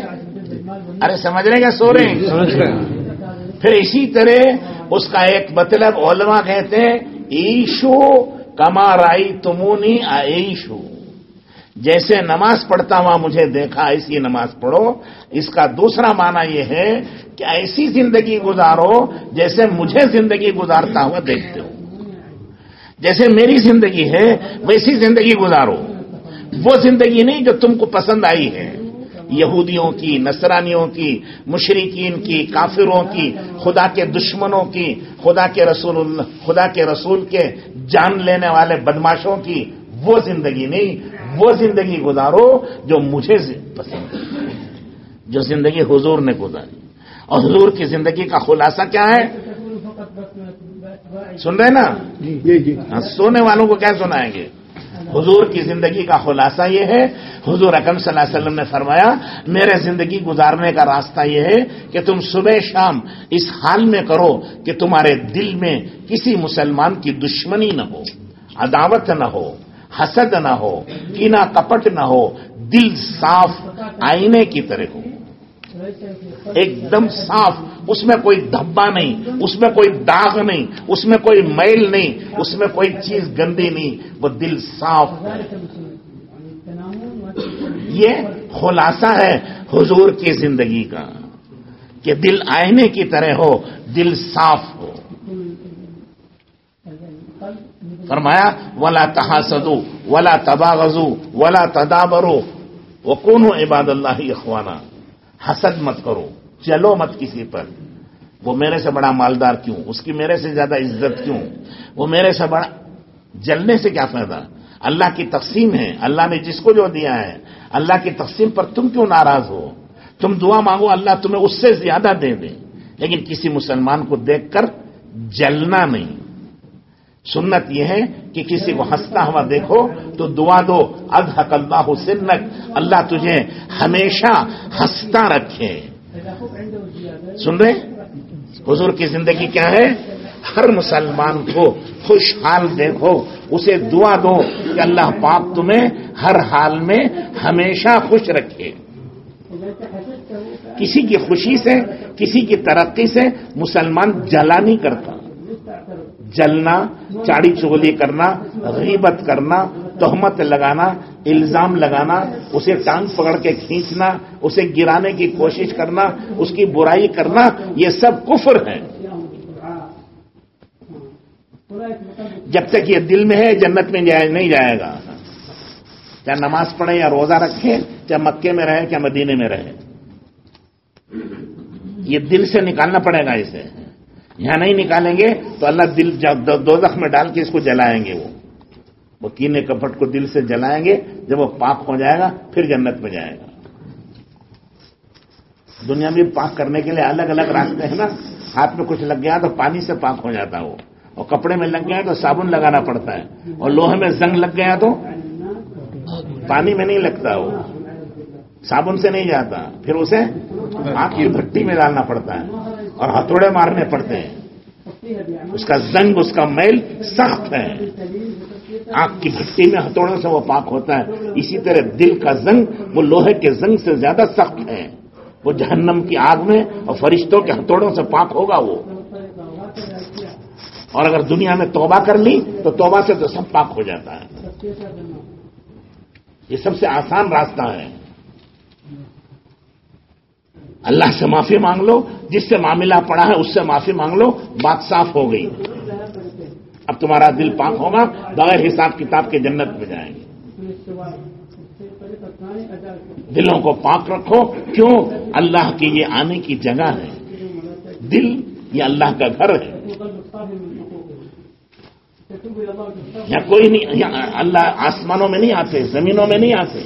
ارے سمجھ رہے کیا سو رہے ہیں؟ پھر اسی طرح اس کا ایک مطلب علماء کہتے ہیں ایشو کما رائی تمونی ایشو جیسے نماز پڑھتا ہوا مجھے دیکھا، ایسی نماز پڑھو۔ اس کا دوسرا معنی یہ ہے کہ ایسی زندگی گزارو جیسے مجھے زندگی گزارتا ہوا دیکھتے ہو۔ جیسے میری زندگی ہے، ویسی زندگی گزارو۔ وہ زندگی نہیں جو تم کو پسند آئی ہے۔ یہودیوں کی، نصرانیوں کی مشرقین کی، کافروں کی، خدا کے دشمنوں کی، خدا کے رسول خدا کے رسول کے جان لینے والے بدماشوں کی وہ زندگی نہیں۔ وہ زندگی گزارو جو مجھے پسند جو زندگی حضور نے گزاری۔ اور حضور کی زندگی کا خلاصہ کیا ہے؟ سن رہے نا؟ جی جی, جی۔ ہاں، سونے والوں کو کیا سنائیں گے؟ حضور کی زندگی کا خلاصہ یہ ہے۔ حضور اکم صلی اللہ علیہ وسلم نے فرمایا میرے زندگی گزارنے کا راستہ یہ ہے کہ تم صبح شام اس حال میں کرو کہ تمہارے دل میں کسی مسلمان کی دشمنی نہ ہو عداوت نہ ہو۔ حسد نہ ہو، کینا کپٹ نہ ہو، دل صاف آئینے کی طرح ہو۔ ایک دم صاف، اس میں کوئی دھبا نہیں، اس میں کوئی داغ نہیں، اس میں کوئی میل نہیں، اس میں کوئی چیز گندی نہیں، وہ دل صاف۔ یہ خلاصہ ہے حضور کی زندگی کا، کہ دل آئینے کی طرح ہو، دل صاف ہو۔ فرمایا، ولا تحاسدو ولا تباغزو ولا تدابرو وہ کون ہو عباد اللہ اخوانا حسد مت کرو، چلو مت کسی پر۔ وہ میرے سے بڑا مالدار کیوں؟ اس کی میرے سے زیادہ عزت کیوں؟ وہ میرے سے بڑا جلنے سے کیا فائدہ؟ اللہ کی تقسیم ہے۔ اللہ نے جس کو جو دیا ہے، اللہ کی تقسیم پر تم کیوں ناراض ہو؟ تم دعا مانگو، اللہ تمہیں اس سے زیادہ دے دے۔ لیکن کسی مسلمان کو دیکھ کر جلنا نہیں۔ سنت یہ ہے کہ کسی کو ہنستا ہوا دیکھو تو دعا دو اد حق اللہ سنک اللہ تجھے ہمیشہ ہنستا رکھے۔ سن رہے؟ حضور کی زندگی کیا ہے؟ ہر مسلمان کو خوشحال دیکھو، اسے دعا دو کہ اللہ پاک تمہیں ہر حال میں ہمیشہ خوش رکھے۔ کسی کی خوشی سے، کسی کی ترقی سے مسلمان جلا نہیں کرتا۔ جلنا، چاڑی چگلی کرنا، غیبت کرنا، تہمت لگانا، الزام لگانا، اسے ٹانگ پکڑ کے کھینچنا، اسے گرانے کی کوشش کرنا، اس کی برائی کرنا، یہ سب کفر ہے۔ جب تک یہ دل میں ہے، جنت میں نہیں جائے گا۔ چاہے نماز پڑھے یا روزہ رکھے، چاہے مکے میں رہے، چاہے مدینے میں رہے۔ یہ دل سے نکالنا پڑے گا اسے۔ یہاں نہیں نکالیں گے تو اللہ دل دو میں ڈال کے اس کو جلائیں گے وہ۔ وہ کینے کپٹ کو دل سے جلائیں گے، جب وہ پاک ہو جائے گا، پھر جنت میں جائے گا۔ دنیا میں پاک کرنے کے لیے الگ الگ راستے ہیں نا۔ ہاتھ میں کچھ لگ گیا تو پانی سے پاک ہو جاتا وہ۔ اور کپڑے میں لگ گیا تو صابن لگانا پڑتا ہے۔ اور لوہے میں زنگ لگ گیا تو پانی میں نہیں لگتا وہ۔ صابن سے نہیں جاتا، پھر اسے آنکھ کی بھٹی میں ڈالنا پڑتا ہے۔ اور ہتھوڑے مارنے پڑتے ہیں۔ اس کا زنگ، اس کا میل سخت ہے۔ آنکھ کی بھٹی میں ہتھوڑوں سے وہ پاک ہوتا ہے۔ اسی طرح دل کا زنگ، وہ لوہے کے زنگ سے زیادہ سخت ہے۔ وہ جہنم کی آگ میں اور فرشتوں کے ہتھوڑوں سے پاک ہوگا وہ۔ اور اگر دنیا میں توبہ کر لی، تو توبہ سے تو سب پاک ہو جاتا ہے۔ یہ سب سے آسان راستہ ہے۔ اللہ سے معافی مانگ لو، جس سے معاملہ پڑا ہے اس سے معافی مانگ لو، بات صاف ہو گئی۔ اب تمہارا دل پاک ہوگا، بغیر حساب کتاب کے جنت میں جائیں گے۔ دلوں کو پاک رکھو، کیوں؟ اللہ کی یہ آنے کی جگہ ہے۔ دل یہ اللہ کا گھر ہے۔ یا کوئی نہیں اللہ آسمانوں میں نہیں آتے، زمینوں میں نہیں آتے۔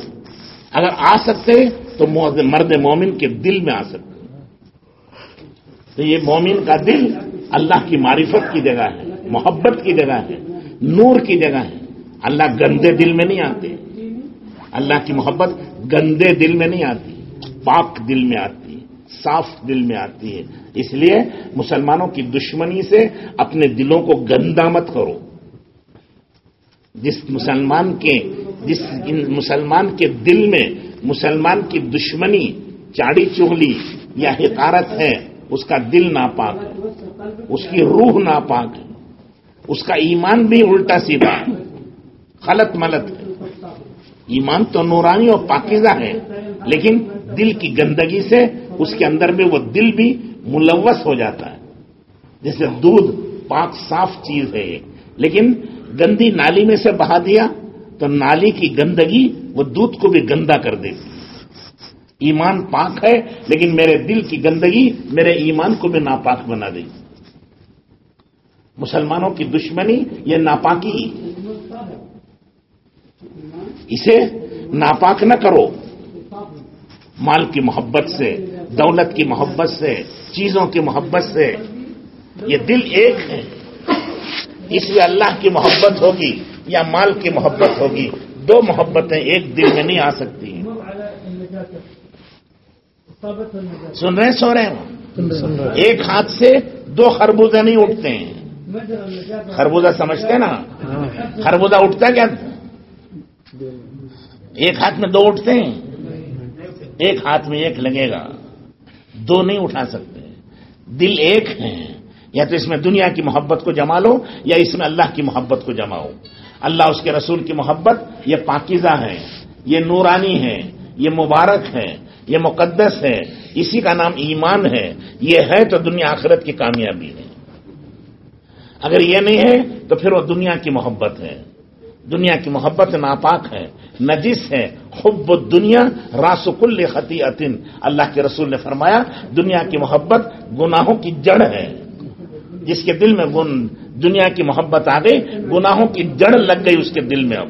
اگر آ سکتے تو مرد مومن کے دل میں آ سکتے تو یہ مومن کا دل اللہ کی معرفت کی جگہ ہے، محبت کی جگہ ہے، نور کی جگہ ہے۔ اللہ گندے دل میں نہیں آتے۔ اللہ کی محبت گندے دل میں نہیں آتی، پاک دل میں آتی، صاف دل میں آتی ہے۔ اس لیے مسلمانوں کی دشمنی سے اپنے دلوں کو گندا مت کرو۔ جس مسلمان کے جس مسلمان کے دل میں مسلمان کی دشمنی، چاڑی چوہلی یا حکارت ہے، اس کا دل ناپاک ہے، اس کی روح ناپاک ہے، اس کا ایمان بھی الٹا سیدھا خلط ملت ہے۔ ایمان تو نورانی اور پاکیزہ ہے، لیکن دل کی گندگی سے اس کے اندر میں وہ دل بھی ملوث ہو جاتا ہے۔ جیسے دودھ، پاک صاف چیز ہے لیکن گندی نالی میں سے بہا دیا تو نالی کی گندگی وہ دودھ کو بھی گندا کر دیتی ایمان پاک ہے، لیکن میرے دل کی گندگی میرے ایمان کو بھی ناپاک بنا دے مسلمانوں کی دشمنی یہ ناپاکی ہی۔ اسے ناپاک نہ کرو۔ مال کی محبت سے، دولت کی محبت سے، چیزوں کی محبت سے۔ یہ دل ایک ہے۔ اس لیے اللہ کی محبت ہوگی۔ یا مال کی محبت ہوگی، دو محبتیں ایک دل میں نہیں آ سکتی سن رہے سو رہے ہیں؟ ایک ہاتھ سے دو خربوزے نہیں اٹھتے ہیں۔ خربوزہ سمجھتے نا؟ خربوزہ اٹھتا کیا؟ ایک ہاتھ میں دو اٹھتے ہیں۔ ایک ہاتھ میں ایک لگے گا۔ دو نہیں اٹھا سکتے۔ دل ایک ہے۔ یا تو اس میں دنیا کی محبت کو جما لو، یا اس میں اللہ کی محبت کو جماؤ۔ اللہ اس کے رسول کی محبت، یہ پاکیزہ ہے، یہ نورانی ہے، یہ مبارک ہے، یہ مقدس ہے، اسی کا نام ایمان ہے، یہ ہے تو دنیا آخرت کی کامیابی ہے۔ اگر یہ نہیں ہے تو پھر وہ دنیا کی محبت ہے۔ دنیا کی محبت ناپاک ہے، نجس ہے۔ خب دنیا راسکل خطی عطن اللہ کے رسول نے فرمایا، دنیا کی محبت گناہوں کی جڑ ہے۔ جس کے دل میں گن دنیا کی محبت آ گئی، گناہوں کی جڑ لگ گئی اس کے دل میں اب۔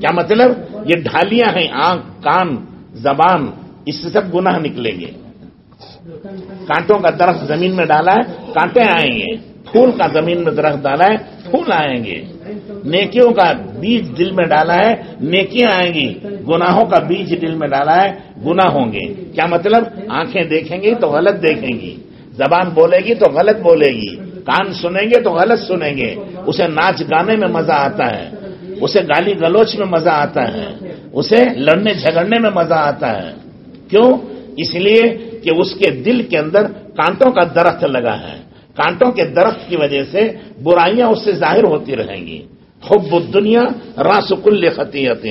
کیا مطلب؟ یہ ڈھالیاں ہیں، آنکھ، کان، زبان، اس سے سب گناہ نکلیں گے۔ کانٹوں کا درخت زمین میں ڈالا ہے کانٹے آئیں گے۔ پھول کا زمین میں درخت ڈالا ہے، پھول آئیں گے۔ نیکیوں کا بیج دل میں ڈالا ہے، نیکیاں آئیں گی۔ گناہوں کا بیج دل میں ڈالا ہے گنا ہوں گے۔ کیا مطلب؟ آنکھیں دیکھیں گی تو غلط دیکھیں گی۔ زبان بولے گی تو غلط بولے گی۔ کان سنیں گے تو غلط سنیں گے۔ اسے ناچ گانے میں مزہ آتا ہے۔ اسے گالی گلوچ میں مزہ آتا ہے۔ اسے لڑنے جھگڑنے میں مزہ آتا ہے۔ کیوں؟ اس لیے کہ اس کے دل کے اندر کانٹوں کا درخت لگا ہے۔ کانٹوں کے درخت کی وجہ سے برائیاں اس سے ظاہر ہوتی رہیں گی۔ حب الدنیا راسکل خطیت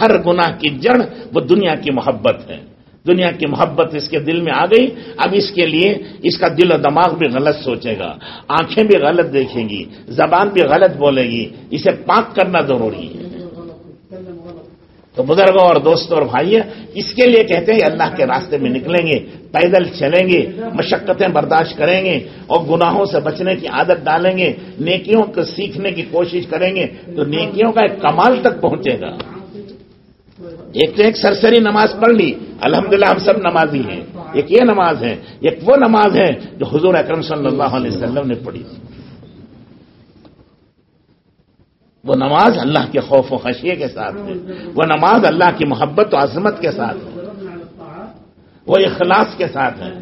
ہر گناہ کی جڑ وہ دنیا کی محبت ہے۔ دنیا کی محبت اس کے دل میں آ گئی۔ اب اس کے لیے اس کا دل و دماغ بھی غلط سوچے گا۔ آنکھیں بھی غلط دیکھیں گی۔ زبان بھی غلط بولے گی۔ اسے پاک کرنا ضروری ہے۔ تو بزرگوں اور دوستوں اور بھائی اس کے لیے کہتے ہیں، اللہ کے راستے میں نکلیں گے، پیدل چلیں گے، مشقتیں برداشت کریں گے اور گناہوں سے بچنے کی عادت ڈالیں گے۔ نیکیوں کو سیکھنے کی کوشش کریں گے تو نیکیوں کا ایک کمال تک پہنچے گا۔ ایک تو ایک سرسری نماز پڑھ لی۔ الحمدللہ ہم سب نمازی ہیں۔ ایک یہ نماز ہے، ایک وہ نماز ہے جو حضور اکرم صلی اللہ علیہ وسلم نے پڑھی تھی۔ وہ نماز اللہ کے خوف و خشیے کے ساتھ ہے۔ وہ نماز اللہ کی محبت و عظمت کے ساتھ ہے۔ وہ اخلاص کے ساتھ ہے۔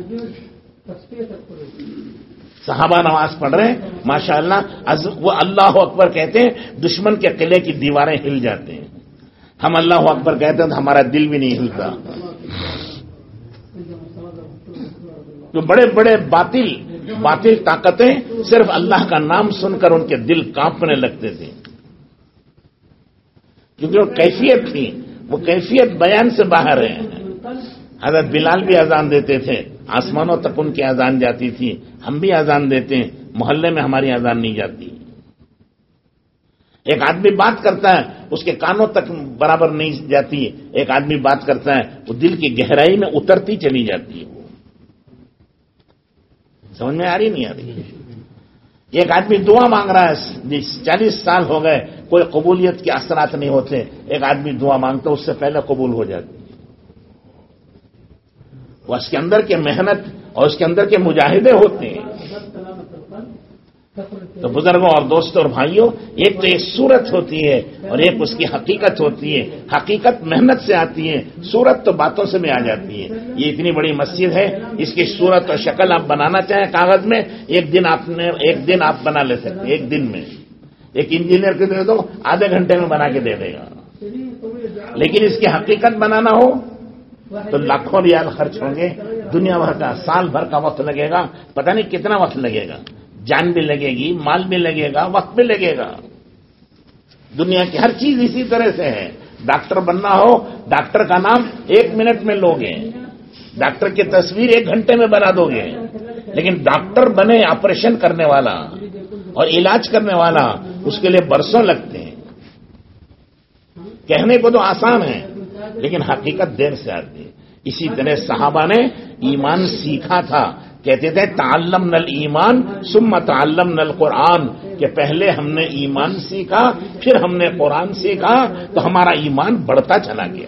صحابہ نماز پڑھ رہے ہیں ماشاء اللہ وہ اللہ اکبر کہتے ہیں، دشمن کے قلعے کی دیواریں ہل جاتے ہیں۔ ہم اللہ اکبر کہتے ہیں تو ہمارا دل بھی نہیں ہلتا۔ جو بڑے بڑے باطل باطل طاقتیں صرف اللہ کا نام سن کر ان کے دل کانپنے لگتے تھے۔ کیونکہ وہ کیفیت تھی، وہ کیفیت بیان سے باہر ہے حضرت بلال بھی اذان دیتے تھے، آسمانوں تک ان کی اذان جاتی تھی، ہم بھی اذان دیتے ہیں، محلے میں ہماری اذان نہیں جاتی۔ ایک آدمی بات کرتا ہے، اس کے کانوں تک برابر نہیں جاتی ایک آدمی بات کرتا ہے، وہ دل کی گہرائی میں اترتی چلی جاتی ہے۔ سمجھ میں آ رہی نہیں آ رہی؟ ایک آدمی دعا مانگ رہا ہے چالیس سال ہو گئے، کوئی قبولیت کے اثرات نہیں ہوتے۔ ایک آدمی دعا مانگتا اس سے پہلے قبول ہو جاتی وہ اس کے اندر کے محنت اور اس کے اندر کے مجاہدے ہوتے ہیں۔ تو بزرگوں اور دوستوں اور بھائیوں، ایک تو ایک صورت ہوتی ہے اور ایک اس کی حقیقت ہوتی ہے۔ حقیقت محنت سے آتی ہے، صورت تو باتوں سے بھی آ جاتی ہے۔ یہ اتنی بڑی مسجد ہے، اس کی صورت اور شکل آپ بنانا چاہیں کاغذ میں، ایک دن آپ نے، ایک دن آپ بنا لے سکتے ایک دن میں۔ ایک انجینئر کو دے دو، آدھے گھنٹے میں بنا کے دے دے گا۔ لیکن اس کی حقیقت بنانا ہو، تو لاکھوں ریال خرچ ہوں گے۔ دنیا بھر کا، سال بھر کا وقت لگے گا۔ پتہ نہیں کتنا وقت لگے گا۔ جان بھی لگے گی، مال بھی لگے گا، وقت بھی لگے گا۔ دنیا کی ہر چیز اسی طرح سے ہے۔ ڈاکٹر بننا ہو، ڈاکٹر کا نام ایک منٹ میں لوگے۔ ڈاکٹر کی تصویر ایک گھنٹے میں بنا دو گے لیکن ڈاکٹر بنے آپریشن کرنے والا اور علاج کرنے والا، اس کے لیے برسوں لگتے ہیں۔ کہنے کو تو آسان ہے، لیکن حقیقت دیر سے آتی ہے۔ اسی طرح صحابہ نے ایمان سیکھا تھا۔ کہتے تھے تعلم نل ایمان سم تعلم نل قرآن کہ پہلے ہم نے ایمان سیکھا، پھر ہم نے قرآن سیکھا، تو ہمارا ایمان بڑھتا چلا گیا۔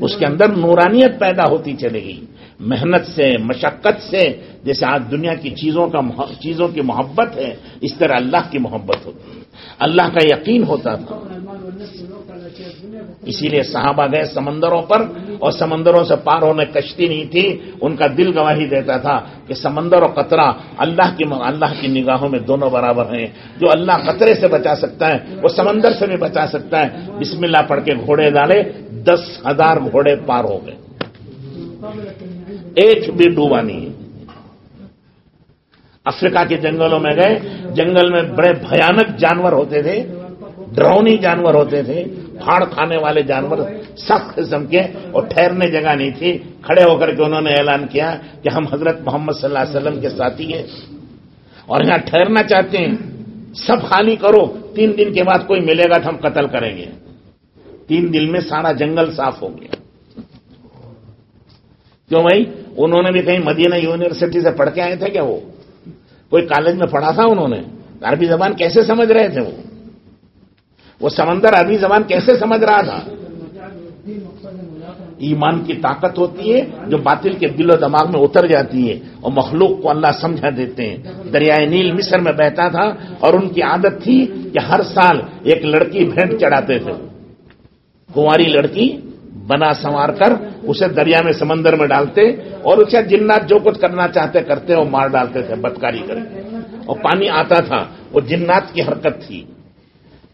اس کے اندر نورانیت پیدا ہوتی چلے گئی۔ محنت سے، مشقت سے، جیسے آج دنیا کی چیزوں کا چیزوں کی محبت ہے، اس طرح اللہ کی محبت ہوتی ہے۔ اللہ کا یقین ہوتا تھا۔ اسی لیے صحابہ گئے سمندروں پر اور سمندروں سے پار ہونے کشتی نہیں تھی۔ ان کا دل گواہی دیتا تھا کہ سمندر اور قطرہ اللہ کی اللہ کی نگاہوں میں دونوں برابر ہیں۔ جو اللہ قطرے سے بچا سکتا ہے، وہ سمندر سے بھی بچا سکتا ہے۔ بسم اللہ پڑھ کے گھوڑے ڈالے، دس ہزار گھوڑے پار ہو گئے۔ ایک بھی ڈوبا نہیں افریقہ کے جنگلوں میں گئے۔ جنگل میں بڑے بھیانک جانور ہوتے تھے۔ ڈرونی جانور ہوتے تھے۔ پھاڑ کھانے والے جانور سخت قسم کے اور ٹھہرنے جگہ نہیں تھی۔ کھڑے ہو کر کے انہوں نے اعلان کیا کہ ہم حضرت محمد صلی اللہ علیہ وسلم کے ساتھی ہیں۔ اور یہاں ٹھہرنا چاہتے ہیں۔ سب خالی کرو۔ تین دن کے بعد کوئی ملے گا تو ہم قتل کریں گے۔ تین دن میں سارا جنگل صاف ہو گیا۔ کیوں بھائی؟ انہوں نے بھی کہیں مدینہ یونیورسٹی سے پڑھ کے آئے تھے کیا وہ؟ کوئی کالج میں پڑھا تھا انہوں نے؟ عربی زبان کیسے سمجھ رہے تھے وہ؟ وہ سمندر عربی زبان کیسے سمجھ رہا تھا؟ ایمان کی طاقت ہوتی ہے جو باطل کے دل و دماغ میں اتر جاتی ہے اور مخلوق کو اللہ سمجھا دیتے ہیں۔ دریائے نیل مصر میں بہتا تھا اور ان کی عادت تھی کہ ہر سال ایک لڑکی بھینٹ چڑھاتے تھے۔ کنواری لڑکی بنا سنوار کر، اسے دریا میں سمندر میں ڈالتے اور اسے جنات جو کچھ کرنا چاہتے کرتے وہ مار ڈالتے تھے، بدکاری کر اور پانی آتا تھا، وہ جنات کی حرکت تھی۔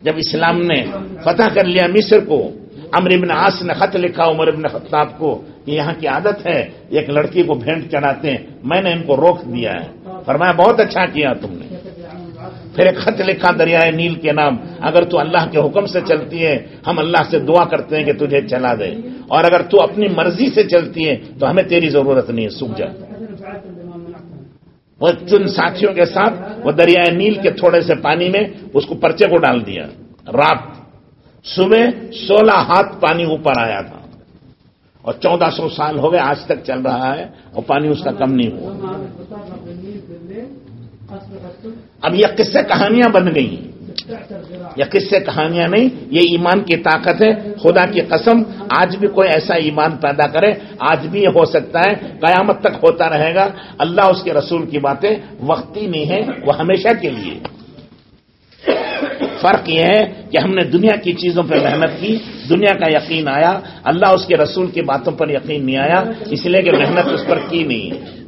جب اسلام نے فتح کر لیا مصر کو امر ابن آس نے خط لکھا، عمر ابن خطاب کو کہ یہاں کی عادت ہے، ایک لڑکی کو بھینٹ چڑھاتے ہیں، میں نے ان کو روک دیا ہے۔ فرمایا، بہت اچھا کیا تم نے۔ پھر ایک خط لکھا دریائے نیل کے نام، اگر تو اللہ کے حکم سے چلتی ہے ہم اللہ سے دعا کرتے ہیں کہ تجھے چلا دے۔ اور اگر تو اپنی مرضی سے چلتی ہے تو ہمیں تیری ضرورت نہیں ہے، سوکھ جا۔ وہ چن ساتھیوں کے ساتھ وہ دریائے نیل کے تھوڑے سے پانی میں اس کو پرچے کو ڈال دیا۔ رات، صبح سولہ ہاتھ پانی اوپر آیا تھا۔ اور چودہ سو سال ہو گئے، آج تک چل رہا ہے، اور پانی اس کا کم نہیں ہوا۔ اب یہ قصے کہانیاں بن گئی یہ قصے کہانیاں نہیں، یہ ایمان کی طاقت ہے، خدا کی قسم، آج بھی کوئی ایسا ایمان پیدا کرے، آج بھی یہ ہو سکتا ہے، قیامت تک ہوتا رہے گا۔ اللہ اس کے رسول کی باتیں وقتی نہیں ہے وہ ہمیشہ کے لیے۔ فرق یہ ہے کہ ہم نے دنیا کی چیزوں پہ محنت کی، دنیا کا یقین آیا، اللہ اس کے رسول کی باتوں پر یقین نہیں آیا، اس لیے کہ محنت اس پر کی نہیں۔ ہے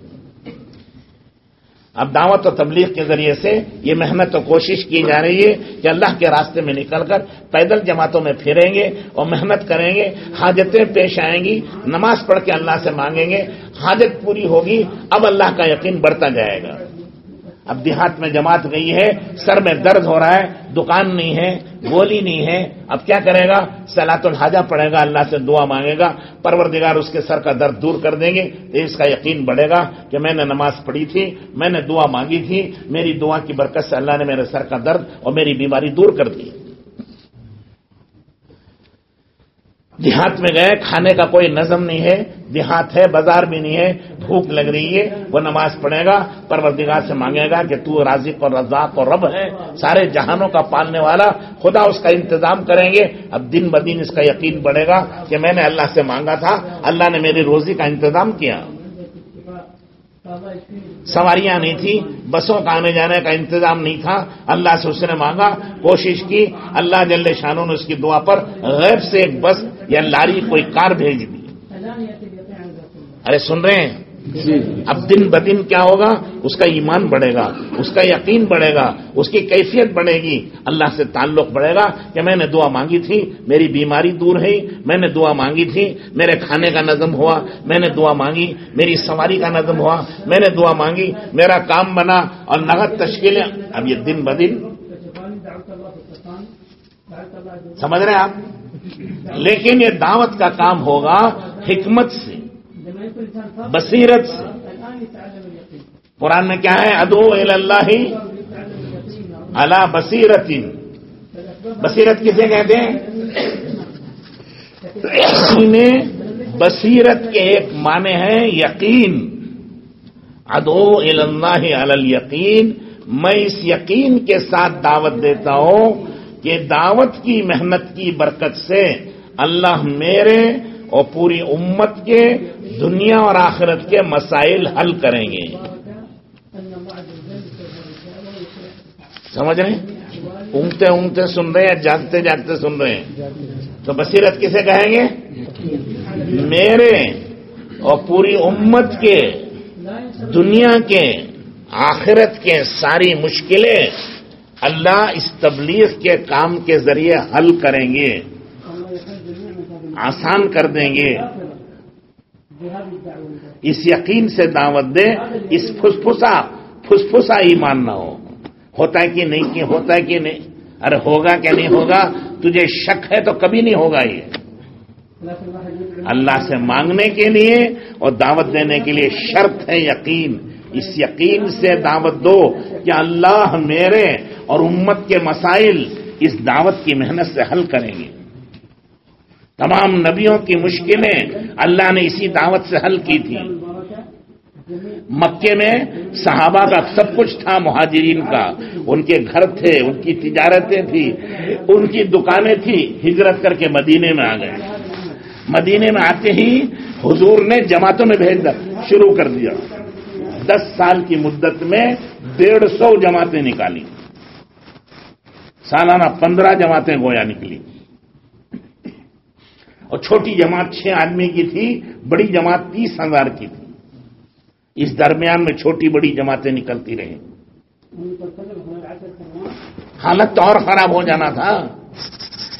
اب دعوت و تبلیغ کے ذریعے سے یہ محنت و کوشش کی جا رہی ہے کہ اللہ کے راستے میں نکل کر پیدل جماعتوں میں پھریں گے اور محنت کریں گے، حاجتیں پیش آئیں گی، نماز پڑھ کے اللہ سے مانگیں گے، حاجت پوری ہوگی، اب اللہ کا یقین بڑھتا جائے گا۔ اب دیہات میں جماعت گئی ہے، سر میں درد ہو رہا ہے، دکان نہیں ہے، گولی نہیں ہے۔ اب کیا کرے گا؟ سلاۃ الحاجہ پڑے گا، اللہ سے دعا مانگے گا۔ پروردگار اس کے سر کا درد دور کر دیں گے۔ تو اس کا یقین بڑھے گا کہ میں نے نماز پڑھی تھی، میں نے دعا مانگی تھی۔ میری دعا کی برکت سے اللہ نے میرے سر کا درد اور میری بیماری دور کر دی۔ دیہات میں گئے، کھانے کا کوئی نظم نہیں ہے، دیہات ہے، بازار بھی نہیں ہے، بھوک لگ رہی ہے، وہ نماز پڑھے گا، پروردگار سے مانگے گا کہ تو رازق اور رزاق اور رب ہے، سارے جہانوں کا پالنے والا، خدا اس کا انتظام کریں گے۔ اب دن بدن اس کا یقین بڑھے گا کہ میں نے اللہ سے مانگا تھا، اللہ نے میری روزی کا انتظام کیا۔ سواریاں نہیں تھی بسوں کا آنے جانے کا انتظام نہیں تھا۔ اللہ سے اس نے مانگا، کوشش کی۔ اللہ جل شانوں نے اس کی دعا پر غیب سے ایک بس یا لاری کوئی کار بھیج دی۔ ارے سن رہے ہیں؟ جی۔ اب دن بدن کیا ہوگا؟ اس کا ایمان بڑھے گا، اس کا یقین بڑھے گا، اس کی کیفیت بڑھے گی۔ اللہ سے تعلق بڑھے گا کہ میں نے دعا مانگی تھی، میری بیماری دور ہے میں نے دعا مانگی تھی، میرے کھانے کا نظم ہوا، میں نے دعا مانگی، میری سواری کا نظم ہوا، میں نے دعا مانگی، میرا کام بنا اور نقد تشکیلیں۔ اب یہ دن بدن سمجھ رہے آپ؟ لیکن یہ دعوت کا کام ہوگا حکمت سے۔ بصیرت سے قرآن میں کیا ہے؟ ادو اللہ اللہ بصیرت. بصیرت کسے کہتے ہیں؟ میں بصیرت کے ایک معنی ہے یقین. ادو اللہ عل یقین میں اس یقین کے ساتھ دعوت دیتا ہوں کہ دعوت کی محنت کی برکت سے اللہ میرے اور پوری امت کے دنیا اور آخرت کے مسائل حل کریں گے۔ سمجھ رہے ہیں؟ اونگتے اونگتے سن رہے ہیں جاگتے جاگتے سن رہے ہیں؟ تو بصیرت کسے کہیں گے؟ میرے۔ اور پوری امت کے، دنیا کے، آخرت کے ساری مشکلیں اللہ اس تبلیغ کے کام کے ذریعے حل کریں گے۔ آسان کر دیں گے۔ اس یقین سے دعوت دے، اس پھسپھسا پھسپھسا ایمان نہ ہو۔ ہوتا ہے کہ نہیں، کہ ہوتا ہے کہ نہیں۔ ارے ہوگا کہ نہیں ہوگا؟ تجھے شک ہے تو کبھی نہیں ہوگا یہ۔ اللہ سے مانگنے کے لیے اور دعوت دینے کے لیے شرط ہے یقین۔ اس یقین سے دعوت دو کہ اللہ میرے اور امت کے مسائل اس دعوت کی محنت سے حل کریں گے۔ تمام نبیوں کی مشکلیں اللہ نے اسی دعوت سے حل کی تھی۔ مکے میں صحابہ کا سب کچھ تھا، مہاجرین کا۔ ان کے گھر تھے، ان کی تجارتیں تھی ان کی دکانیں تھی ہجرت کر کے مدینے میں آ گئے۔ مدینے میں آتے ہی حضور نے جماعتوں میں بھیج شروع کر دیا۔ دس سال کی مدت میں ڈیڑھ سو جماعتیں نکالی۔ سالانہ پندرہ جماعتیں گویا نکلی۔ اور چھوٹی جماعت چھ آدمی کی تھی، بڑی جماعت تیس ہزار کی تھی۔ اس درمیان میں چھوٹی بڑی جماعتیں نکلتی رہیں۔ حالت تو اور خراب ہو جانا تھا۔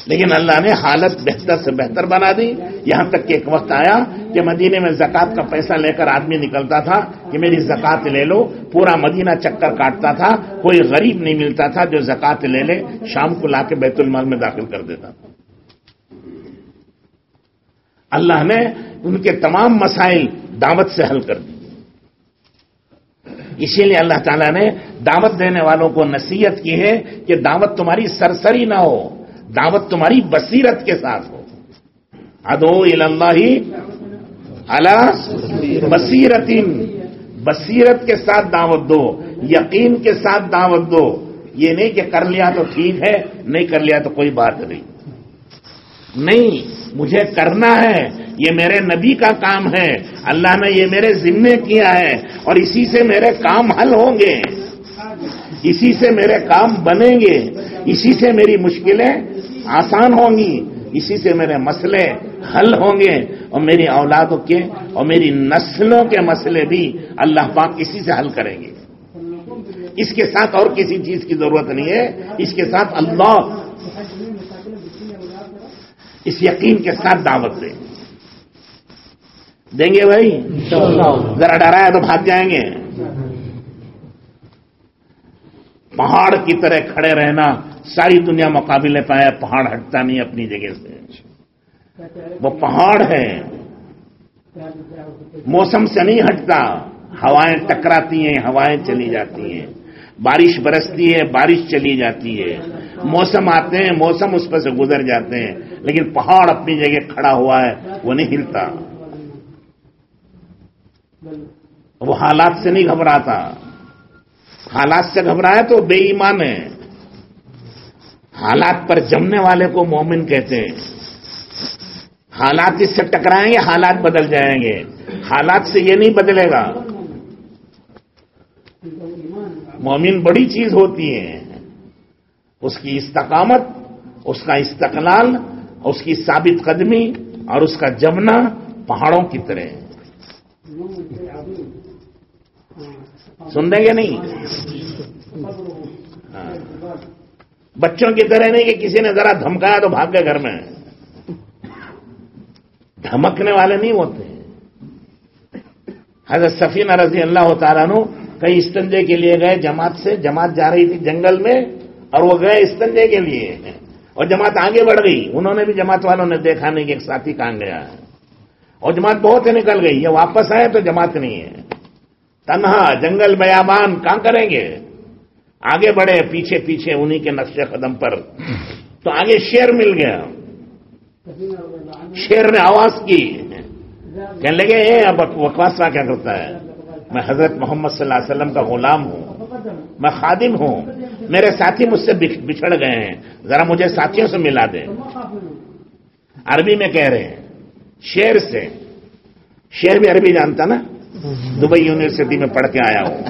لیکن اللہ نے حالت بہتر سے بہتر بنا دی۔ یہاں تک کہ ایک وقت آیا کہ مدینے میں زکات کا پیسہ لے کر آدمی نکلتا تھا کہ میری زکات لے لو۔ پورا مدینہ چکر کاٹتا تھا۔ کوئی غریب نہیں ملتا تھا جو زکات لے لے، شام کو لا کے بیت المال میں داخل کر دیتا۔ تھا اللہ نے ان کے تمام مسائل دعوت سے حل کر دی۔ اسی لیے اللہ تعالیٰ نے دعوت دینے والوں کو نصیحت کی ہے کہ دعوت تمہاری سرسری نہ ہو، دعوت تمہاری بصیرت کے ساتھ ہو۔ ادو اللہ اللہ بصیرت بصیرت کے ساتھ دعوت دو، یقین کے ساتھ دعوت دو۔ یہ نہیں کہ کر لیا تو ٹھیک ہے، نہیں کر لیا تو کوئی بات نہیں۔ نہیں، مجھے کرنا ہے، یہ میرے نبی کا کام ہے۔ اللہ نے یہ میرے ذمے کیا ہے اور اسی سے میرے کام حل ہوں گے۔ اسی سے میرے کام بنیں گے۔ اسی سے میری مشکلیں آسان ہوں گی۔ اسی سے میرے مسئلے حل ہوں گے۔ اور میری اولادوں کے اور میری نسلوں کے مسئلے بھی اللہ پاک اسی سے حل کریں گے۔ اس کے ساتھ اور کسی چیز کی ضرورت نہیں ہے۔ اس کے ساتھ اللہ اس یقین کے ساتھ دعوت دیں۔ دیں گے بھائی؟ ذرا ڈرایا تو بھاگ جائیں گے۔ پہاڑ کی طرح کھڑے رہنا ساری دنیا مقابلے پایا پہاڑ ہٹتا نہیں اپنی جگہ سے۔ وہ پہاڑ ہے موسم سے نہیں ہٹتا۔ ہوائیں ٹکراتی ہیں ہوائیں چلی جاتی ہیں۔ بارش برستی ہے بارش چلی جاتی ہے۔ موسم آتے ہیں موسم اس پر سے گزر جاتے ہیں۔ لیکن پہاڑ اپنی جگہ کھڑا ہوا ہے، وہ نہیں ہلتا۔ وہ حالات سے نہیں گھبراتا۔ حالات سے گھبرایا تو بے ایمان ہے۔ حالات پر جمنے والے کو مومن کہتے ہیں۔ حالات اس سے ٹکرائیں گے، حالات بدل جائیں گے۔ حالات سے یہ نہیں بدلے گا۔ مومن بڑی چیز ہوتی ہے اس کی استقامت، اس کا استقلال اس کی ثابت قدمی اور اس کا جمنا پہاڑوں کی طرح سن دیں گے نہیں؟ ہاں۔ بچوں کی طرح نہیں کہ کسی نے ذرا دھمکایا تو بھاگ گئے گھر میں۔ دھمکنے والے نہیں ہوتے۔ حضرت سفین رضی اللہ تعالیٰ نو کئی استنجے کے لیے گئے جماعت سے، جماعت جا رہی تھی جنگل میں اور وہ گئے استنجے کے لیے۔ اور جماعت آگے بڑھ گئی۔ انہوں نے بھی جماعت والوں نے دیکھا نہیں کہ ایک ساتھی کہاں گیا۔ ہے اور جماعت بہت ہی نکل گئی۔ یہ واپس آئے تو جماعت نہیں ہے۔ تنہا، جنگل بیابان کہاں کریں گے؟ آگے بڑھے، پیچھے پیچھے، انہی کے نقش قدم پر۔ تو آگے شیر مل گیا۔ شیر نے آواز کی۔ کہنے لگے اب وکواسا کیا کرتا ہے؟ میں حضرت محمد صلی اللہ علیہ وسلم کا غلام ہوں۔ میں خادم ہوں۔ میرے ساتھی مجھ سے بچھڑ گئے ہیں۔ ذرا مجھے ساتھیوں سے ملا دیں۔ عربی میں کہہ رہے ہیں۔ شیر سے۔ شیر بھی عربی جانتا نا؟ دبئی یونیورسٹی میں پڑھ کے آیا ہوں۔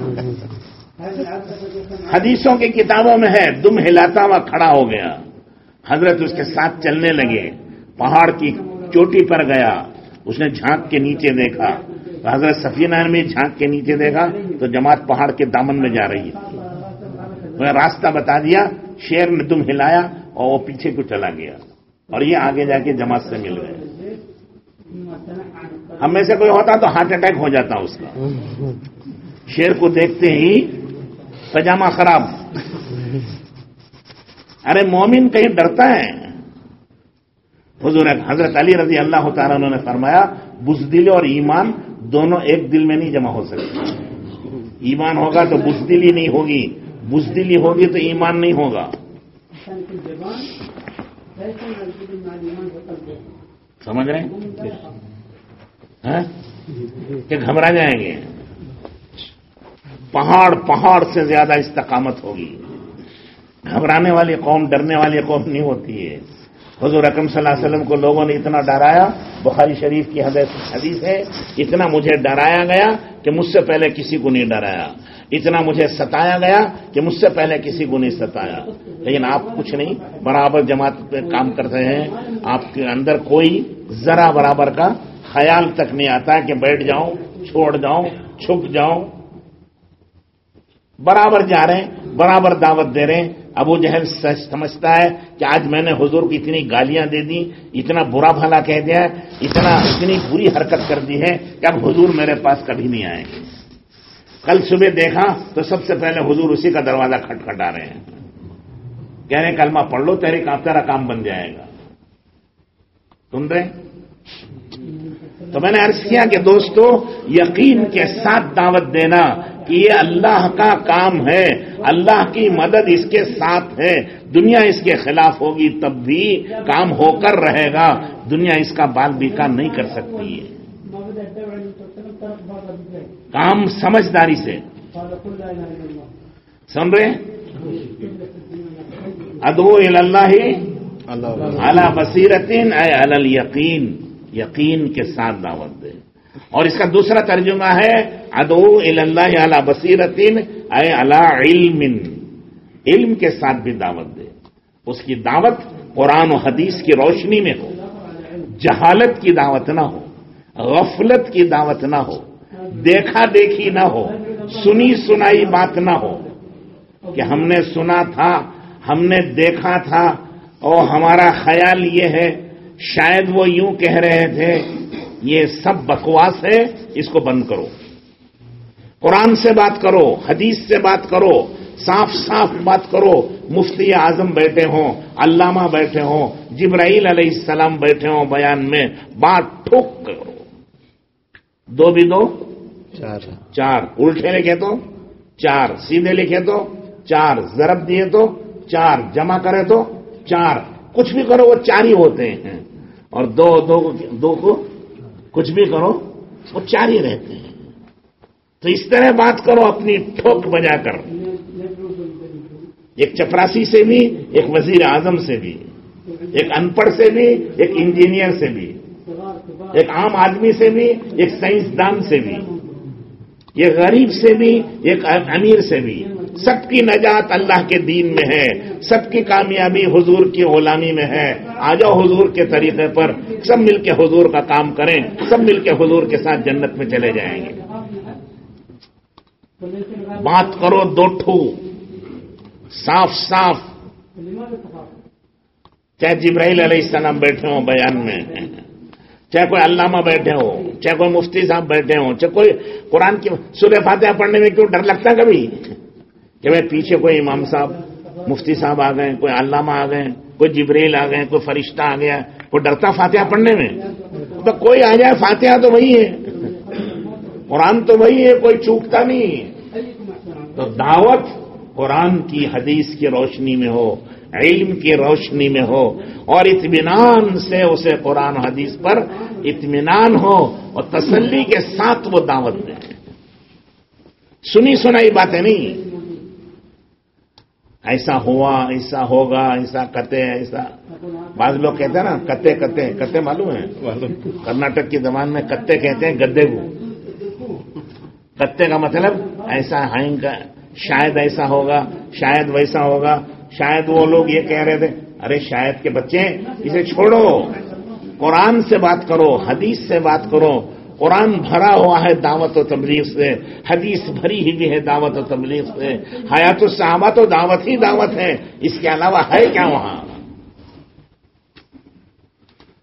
حدیثوں کی کتابوں میں ہے، دم ہلاتا ہوا کھڑا ہو گیا۔ حضرت اس کے ساتھ چلنے لگے۔ پہاڑ کی چوٹی پر گیا۔ اس نے جھانک کے نیچے دیکھا۔ حضرت سفینہ نے بھی جھانک کے نیچے دیکھا تو جماعت پہاڑ کے دامن میں جا رہی ہے۔ راستہ بتا دیا، شیر نے دم ہلایا اور وہ پیچھے کو چلا گیا۔ اور یہ آگے جا کے جماعت سے مل گئے۔ ہم میں سے کوئی ہوتا تو ہارٹ اٹیک ہو جاتا اس کا۔ شیر کو دیکھتے ہی پجامہ خراب۔ ارے مومن کہیں ڈرتا ہے۔ حضور حضرت علی رضی اللہ تعالیٰ نے فرمایا بزدل اور ایمان دونوں ایک دل میں نہیں جمع ہو سکتے۔ ایمان ہوگا تو بزدلی نہیں ہوگی۔ بزدلی ہوگی تو ایمان نہیں ہوگا۔ سمجھ رہے ہیں؟ ہاں؟ کہ گھبرا جائیں گے۔ پہاڑ پہاڑ سے زیادہ استقامت ہوگی۔ گھبرانے والی قوم ڈرنے والی قوم نہیں ہوتی ہے۔ حضور رقم صلی اللہ علیہ وسلم کو لوگوں نے اتنا ڈرایا بخاری شریف کی حدیث ہے اتنا مجھے ڈرایا گیا کہ مجھ سے پہلے کسی کو نہیں ڈرایا۔ اتنا مجھے ستایا گیا کہ مجھ سے پہلے کسی کو نہیں ستایا۔ لیکن آپ کچھ نہیں، برابر جماعت پہ کام کرتے ہیں۔ آپ کے اندر کوئی ذرا برابر کا خیال تک نہیں آتا کہ بیٹھ جاؤں، چھوڑ جاؤں، چھپ جاؤں۔ برابر جا رہے ہیں، برابر دعوت دے رہے ہیں۔ ابو جہل سمجھتا ہے کہ آج میں نے حضور کو اتنی گالیاں دے دی اتنا برا بھلا کہہ دیا اتنا، اتنی بری حرکت کر دی ہے کہ اب حضور میرے پاس کبھی نہیں آئیں۔ گے کل صبح دیکھا تو سب سے پہلے حضور اسی کا دروازہ کھٹکھٹا رہے ہیں۔ کہہ رہے کلمہ پڑھ لو تیرے کا تیرا کام بن جائے گا۔ سن رہے تو میں نے عرض کیا کہ دوستو، یقین کے ساتھ دعوت دینا کہ یہ اللہ کا کام ہے، اللہ کی مدد اس کے ساتھ ہے۔ دنیا اس کے خلاف ہوگی تب بھی کام ہو کر رہے گا۔ دنیا اس کا بال بیکار نہیں کر سکتی ہے۔ کام سمجھداری سے۔ سن رہے ادو اللہ اللہ بصیرتین اے الل یقین یقین کے ساتھ دعوت دے۔ اور اس کا دوسرا ترجمہ ہے ادو اللہ اعلی بصیرتین اے اللہ علم علم کے ساتھ بھی دعوت دے۔ اس کی دعوت قرآن و حدیث کی روشنی میں ہو۔ جہالت کی دعوت نہ ہو۔ غفلت کی دعوت نہ ہو، دیکھا دیکھی نہ ہو، سنی سنائی بات نہ ہو، کہ ہم نے سنا تھا، ہم نے دیکھا تھا، اور ہمارا خیال یہ ہے، شاید وہ یوں کہہ رہے تھے، یہ سب بکواس ہے، اس کو بند کرو۔ قرآن سے بات کرو، حدیث سے بات کرو، صاف صاف بات کرو، مفتی اعظم بیٹھے ہوں، علامہ بیٹھے ہوں، جبرائیل علیہ السلام بیٹھے ہوں بیان میں، بات ٹھوک کرو۔ دو بھی دو؟ چار۔ چار۔ الٹے لکھے تو؟ چار۔ سیدھے لکھے تو؟ چار۔ ضرب دیے تو؟ چار۔ جمع کرے تو؟ چار۔ کچھ بھی کرو وہ چار ہی ہوتے ہیں۔ اور دو دو دو کو؟ کچھ بھی کرو وہ چار ہی رہتے ہیں۔ تو اس طرح بات کرو اپنی ٹھوک بجا کر۔ ایک چپراسی سے بھی ایک وزیر اعظم سے بھی۔ ایک ان پڑھ سے بھی ایک انجینئر سے بھی۔ ایک عام آدمی سے بھی، ایک سائنسدان سے بھی یہ غریب سے بھی، ایک امیر سے بھی۔ سب کی نجات اللہ کے دین میں ہے۔ سب کی کامیابی حضور کی غلامی میں ہے۔ آ جاؤ حضور کے طریقے پر۔ سب مل کے حضور کا کام کریں۔ سب مل کے حضور کے ساتھ جنت میں چلے جائیں گے۔ بات کرو دو ٹھو۔ صاف صاف۔ چاہے جبرائیل علیہ السلام بیٹھے ہوں بیان میں۔ چاہے کوئی علامہ بیٹھے ہو چاہے کوئی مفتی صاحب بیٹھے ہوں، چاہے کوئی قرآن کی سورہ فاتحہ پڑھنے میں کیوں ڈر لگتا کبھی؟ کہ بھائی پیچھے کوئی امام صاحب، مفتی صاحب آ گئے، کوئی علامہ آ گئے، کوئی جبریل آ گئے، کوئی فرشتہ آ گیا کوئی ڈرتا فاتحہ پڑھنے میں؟ تو کوئی آ جائے، فاتحہ تو وہی ہے۔ قرآن تو وہی ہے، کوئی چوکتا نہیں تو دعوت قرآن کی حدیث کی روشنی میں ہو۔ علم کی روشنی میں ہو اور اطمینان سے اسے قرآن حدیث پر اطمینان ہو اور تسلی کے ساتھ وہ دعوت دیں سنی سنائی باتیں نہیں۔ ایسا ہوا، ایسا ہوگا، ایسا کتے، ایسا۔ بعض لوگ کہتے ہیں نا، کتے کتے کتے معلوم ہے کرناٹک کی زبان میں کتے کہتے ہیں گدے کو۔ کتے کا مطلب ایسا ہائنگ کا شاید ایسا ہوگا، شاید ویسا ہوگا۔ شاید وہ لوگ یہ کہہ رہے تھے، ارے شاید کے بچے اسے چھوڑو۔ قرآن سے بات کرو، حدیث سے بات کرو۔ قرآن بھرا ہوا ہے دعوت و تبلیغ سے، حدیث بھری ہی بھی ہے دعوت و تبلیغ سے۔ حیات الصحابہ تو دعوت ہی دعوت ہے، اس کے علاوہ ہے کیا وہاں؟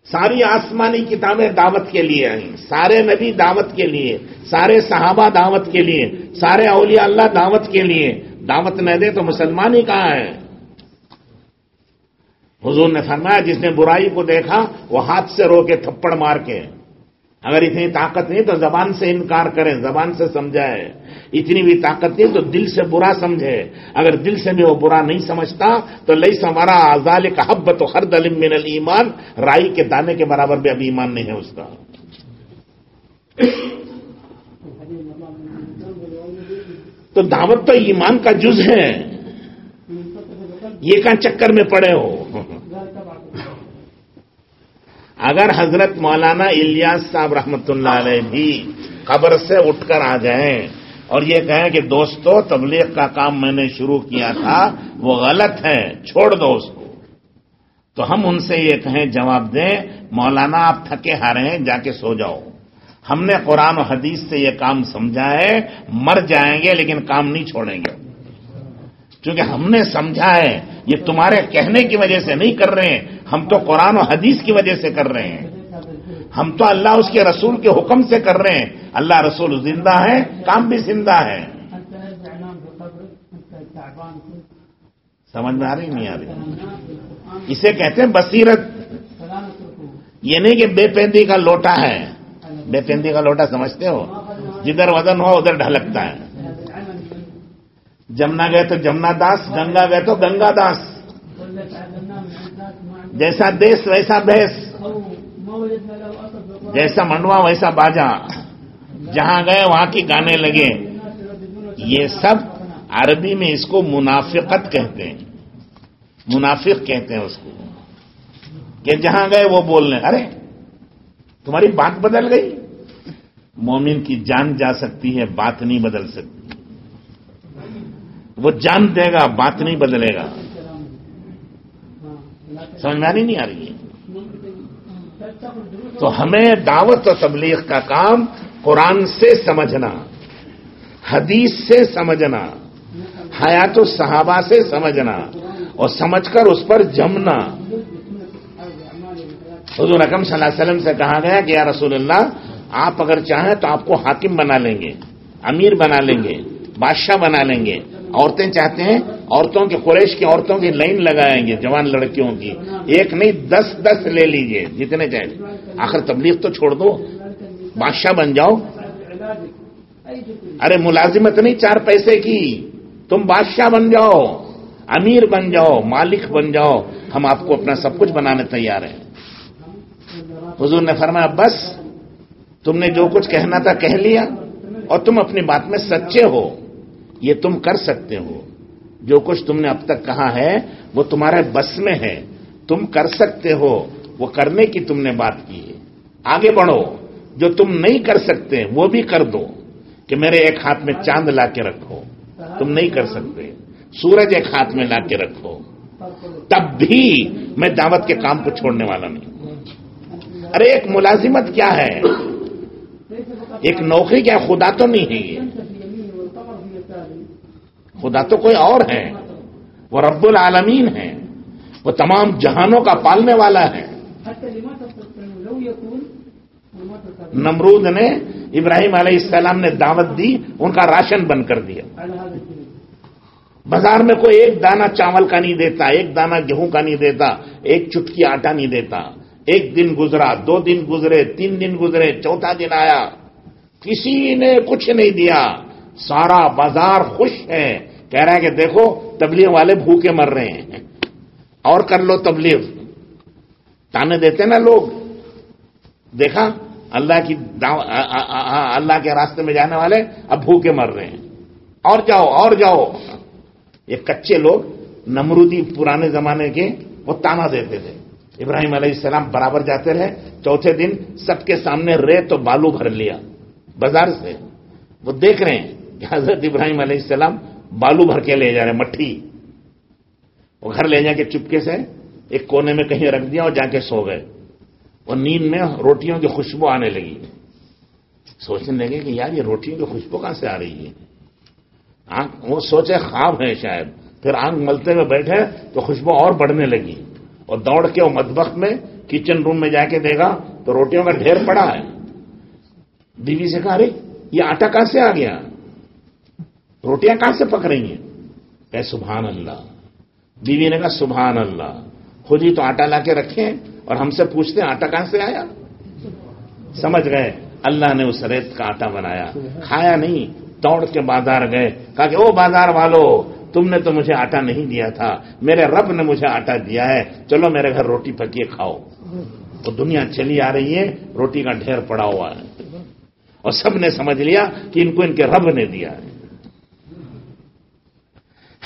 ساری آسمانی کتابیں دعوت کے لیے آئیں، سارے نبی دعوت کے لیے، سارے صحابہ دعوت کے لیے، سارے اولیاء اللہ دعوت کے لیے۔ دعوت نہ دے تو مسلمان ہی کہاں ہے؟ حضور نے فرمایا، جس نے برائی کو دیکھا، وہ ہاتھ سے رو کے تھپڑ مار کے۔ اگر اتنی طاقت نہیں تو زبان سے انکار کرے، زبان سے سمجھائے۔ اتنی بھی طاقت نہیں تو دل سے برا سمجھے۔ اگر دل سے بھی وہ برا نہیں سمجھتا تو لئی سمارا آزال کا حب تو ہر دلم من المان رائی کے دانے کے برابر بھی ابھی ایمان نہیں ہے اس کا۔ تو دعوت تو ایمان کا جز ہے۔ یہ کہاں چکر میں پڑے ہو؟ اگر حضرت مولانا الیاس صاحب رحمت اللہ علیہ بھی قبر سے اٹھ کر آ جائیں اور یہ کہیں کہ دوستو، تبلیغ کا کام میں نے شروع کیا تھا، وہ غلط ہے، چھوڑ دو اس کو۔ تو ہم ان سے یہ کہیں جواب دیں، مولانا آپ تھکے ہارے ہیں، جا کے سو جاؤ۔ ہم نے قرآن و حدیث سے یہ کام سمجھا ہے، مر جائیں گے لیکن کام نہیں چھوڑیں گے۔ کیونکہ ہم نے سمجھا ہے، یہ تمہارے کہنے کی وجہ سے نہیں کر رہے ہیں، ہم تو قرآن و حدیث کی وجہ سے کر رہے ہیں۔ ہم تو اللہ اس کے رسول کے حکم سے کر رہے ہیں۔ اللہ رسول زندہ ہے، کام بھی زندہ ہے۔ سمجھ میں آ رہی نہیں آ رہی اسے کہتے ہیں بصیرت۔ یہ نہیں کہ بے پیندی کا لوٹا ہے۔ بے پیندی کا لوٹا سمجھتے ہو؟ جدھر وزن ہو، ادھر ڈھلکتا ہے۔ جمنا گئے تو جمنا داس، گنگا گئے تو گنگا داس۔ جیسا دیش ویسا بیس جیسا منڈوا، ویسا باجا۔ جہاں گئے، وہاں کی گانے لگے۔ یہ سب عربی میں اس کو منافقت کہتے ہیں۔ منافق کہتے ہیں اس کو۔ کہ جہاں گئے، وہ بول ارے، تمہاری بات بدل گئی۔ مومن کی جان جا سکتی ہے، بات نہیں بدل سکتی۔ وہ جان دے گا، بات نہیں بدلے گا۔ سمجھ میں نہیں آ رہی ہے؟ تو ہمیں دعوت و تبلیغ کا کام قرآن سے سمجھنا، حدیث سے سمجھنا، حیات و صحابہ سے سمجھنا اور سمجھ کر اس پر جمنا۔ حضور رقم صلی اللہ علیہ وسلم سے کہا گیا کہ یا رسول اللہ، آپ اگر چاہیں تو آپ کو حاکم بنا لیں گے، امیر بنا لیں گے، بادشاہ بنا لیں گے۔ عورتیں چاہتے ہیں عورتوں کے قریش کی عورتوں کی لائن لگائیں گے، جوان لڑکیوں کی۔ ایک نہیں، دس دس لے لیجیے، جتنے چاہے آخر تبلیغ تو چھوڑ دو۔ بادشاہ بن جاؤ۔ ارے، ملازمت نہیں چار پیسے کی۔ تم بادشاہ بن جاؤ، امیر بن جاؤ، مالک بن جاؤ۔ ہم آپ کو اپنا سب کچھ بنانے تیار ہیں۔ حضور نے فرمایا، بس، تم نے جو کچھ کہنا تھا کہہ لیا اور تم اپنی بات میں سچے ہو۔ یہ تم کر سکتے ہو۔ جو کچھ تم نے اب تک کہا ہے، وہ تمہارے بس میں ہے۔ تم کر سکتے ہو۔ وہ کرنے کی تم نے بات کی ہے۔ آگے بڑھو۔ جو تم نہیں کر سکتے، وہ بھی کر دو۔ کہ میرے ایک ہاتھ میں چاند لا کے رکھو۔ تم نہیں کر سکتے۔ سورج ایک ہاتھ میں لا کے رکھو۔ تب بھی میں دعوت کے کام کو چھوڑنے والا نہیں ارے، ایک ملازمت کیا ہے؟ ایک نوکری کیا؟ خدا تو نہیں ہے یہ۔ خدا تو کوئی اور ہے۔ وہ رب العالمین ہے۔ وہ تمام جہانوں کا پالنے والا ہے۔ نمرود نے ابراہیم علیہ السلام نے دعوت دی، ان کا راشن بند کر دیا۔ بازار میں کوئی ایک دانہ چاول کا نہیں دیتا، ایک دانہ گیہوں کا نہیں دیتا، ایک چٹکی آٹا نہیں دیتا۔ ایک دن گزرا، دو دن گزرے، تین دن گزرے، چوتھا دن آیا۔ کسی نے کچھ نہیں دیا۔ سارا بازار خوش ہے۔ کہہ رہا ہے کہ دیکھو، تبلیغ والے بھوکے مر رہے ہیں۔ اور کر لو تبلیغ۔ تانے دیتے نا لوگ۔ دیکھا، اللہ کی اللہ کے راستے میں جانے والے اب بھوکے مر رہے ہیں۔ اور جاؤ اور جاؤ۔ یہ کچے لوگ نمرودی پرانے زمانے کے وہ تانا دیتے تھے۔ ابراہیم علیہ السلام برابر جاتے رہے۔ چوتھے دن سب کے سامنے ریت تو بالو بھر لیا۔ بازار سے وہ دیکھ رہے ہیں کہ حضرت ابراہیم علیہ السلام بالو بھر کے لے جا رہے مٹھی۔ وہ گھر لے جا کے چپکے سے ایک کونے میں کہیں رکھ دیا اور جا کے سو گئے۔ اور نیند میں روٹیوں کی خوشبو آنے لگی۔ سوچنے لگے کہ یار، یہ روٹیوں کی خوشبو کہاں سے آ رہی ہے؟ آنکھ، وہ سوچے خواب ہے شاید۔ پھر آنکھ ملتے ہوئے بیٹھے تو خوشبو اور بڑھنے لگی۔ اور دوڑ کے وہ مدبخت میں کچن روم میں جا کے دے گا تو روٹیوں کا ڈھیر پڑا ہے۔ بیوی سے کہا رہی یہ آٹا کہاں سے آ گیا؟ روٹیاں کہاں سے پک رہی ہیں؟ کہ سبحان اللہ۔ بیوی نے کہا سبحان اللہ۔ خود ہی تو آٹا لا کے رکھے اور ہم سے پوچھتے ہیں آٹا کہاں سے آیا؟ سمجھ گئے؟ اللہ نے اس ریت کا آٹا بنایا۔ کھایا نہیں، دوڑ کے بازار گئے۔ کہا کہ او بازار والو، تم نے تو مجھے آٹا نہیں دیا تھا۔ میرے رب نے مجھے آٹا دیا ہے۔ چلو میرے گھر روٹی پکیے کھاؤ۔ تو دنیا چلی آ رہی ہے، روٹی کا ڈھیر پڑا ہوا ہے۔ اور سب نے سمجھ لیا کہ ان کو ان کے رب نے دیا ہے۔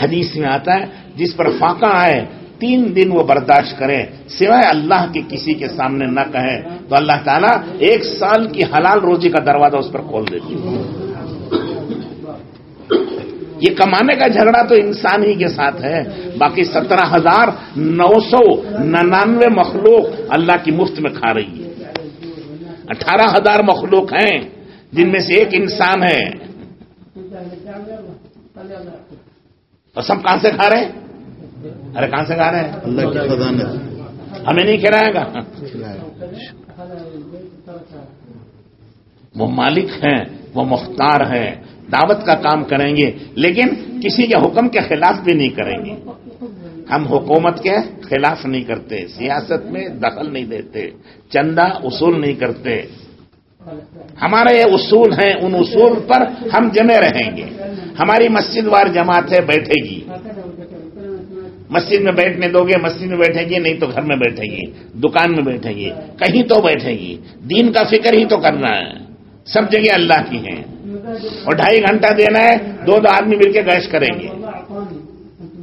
حدیث میں آتا ہے، جس پر فاقہ آئے، تین دن وہ برداشت کرے سوائے اللہ کے کسی کے سامنے نہ کہے تو اللہ تعالیٰ ایک سال کی حلال روزی کا دروازہ اس پر کھول دیتی یہ کمانے کا جھگڑا تو انسان ہی کے ساتھ ہے۔ باقی سترہ ہزار نو سو ننانوے مخلوق اللہ کی مفت میں کھا رہی ہے۔ اٹھارہ ہزار مخلوق ہیں، جن میں سے ایک انسان ہے۔ سب کہاں سے کھا رہے ہیں؟ ارے کہاں سے کھا رہے ہیں؟ اللہ کی خزانت۔ ہمیں نہیں کھلائے گا۔ وہ مالک ہیں وہ مختار ہیں دعوت کا کام کریں گے لیکن کسی کے حکم کے خلاف بھی نہیں کریں گے۔ ہم حکومت کے خلاف نہیں کرتے سیاست میں دخل نہیں دیتے چندہ اصول نہیں کرتے۔ ہمارے یہ اصول ہیں، ان اصول پر ہم جمے رہیں گے۔ ہماری مسجد وار جماعت ہے، بیٹھے گی۔ مسجد میں بیٹھنے دو گے، مسجد میں بیٹھے گی، نہیں تو گھر میں بیٹھے گی، دکان میں بیٹھے گی، کہیں تو بیٹھے گی۔ دین کا فکر ہی تو کرنا ہے۔ سب جگہ اللہ کی ہیں۔ اور ڈھائی گھنٹہ دینا ہے، دو دو آدمی مل کے گیش کریں گے۔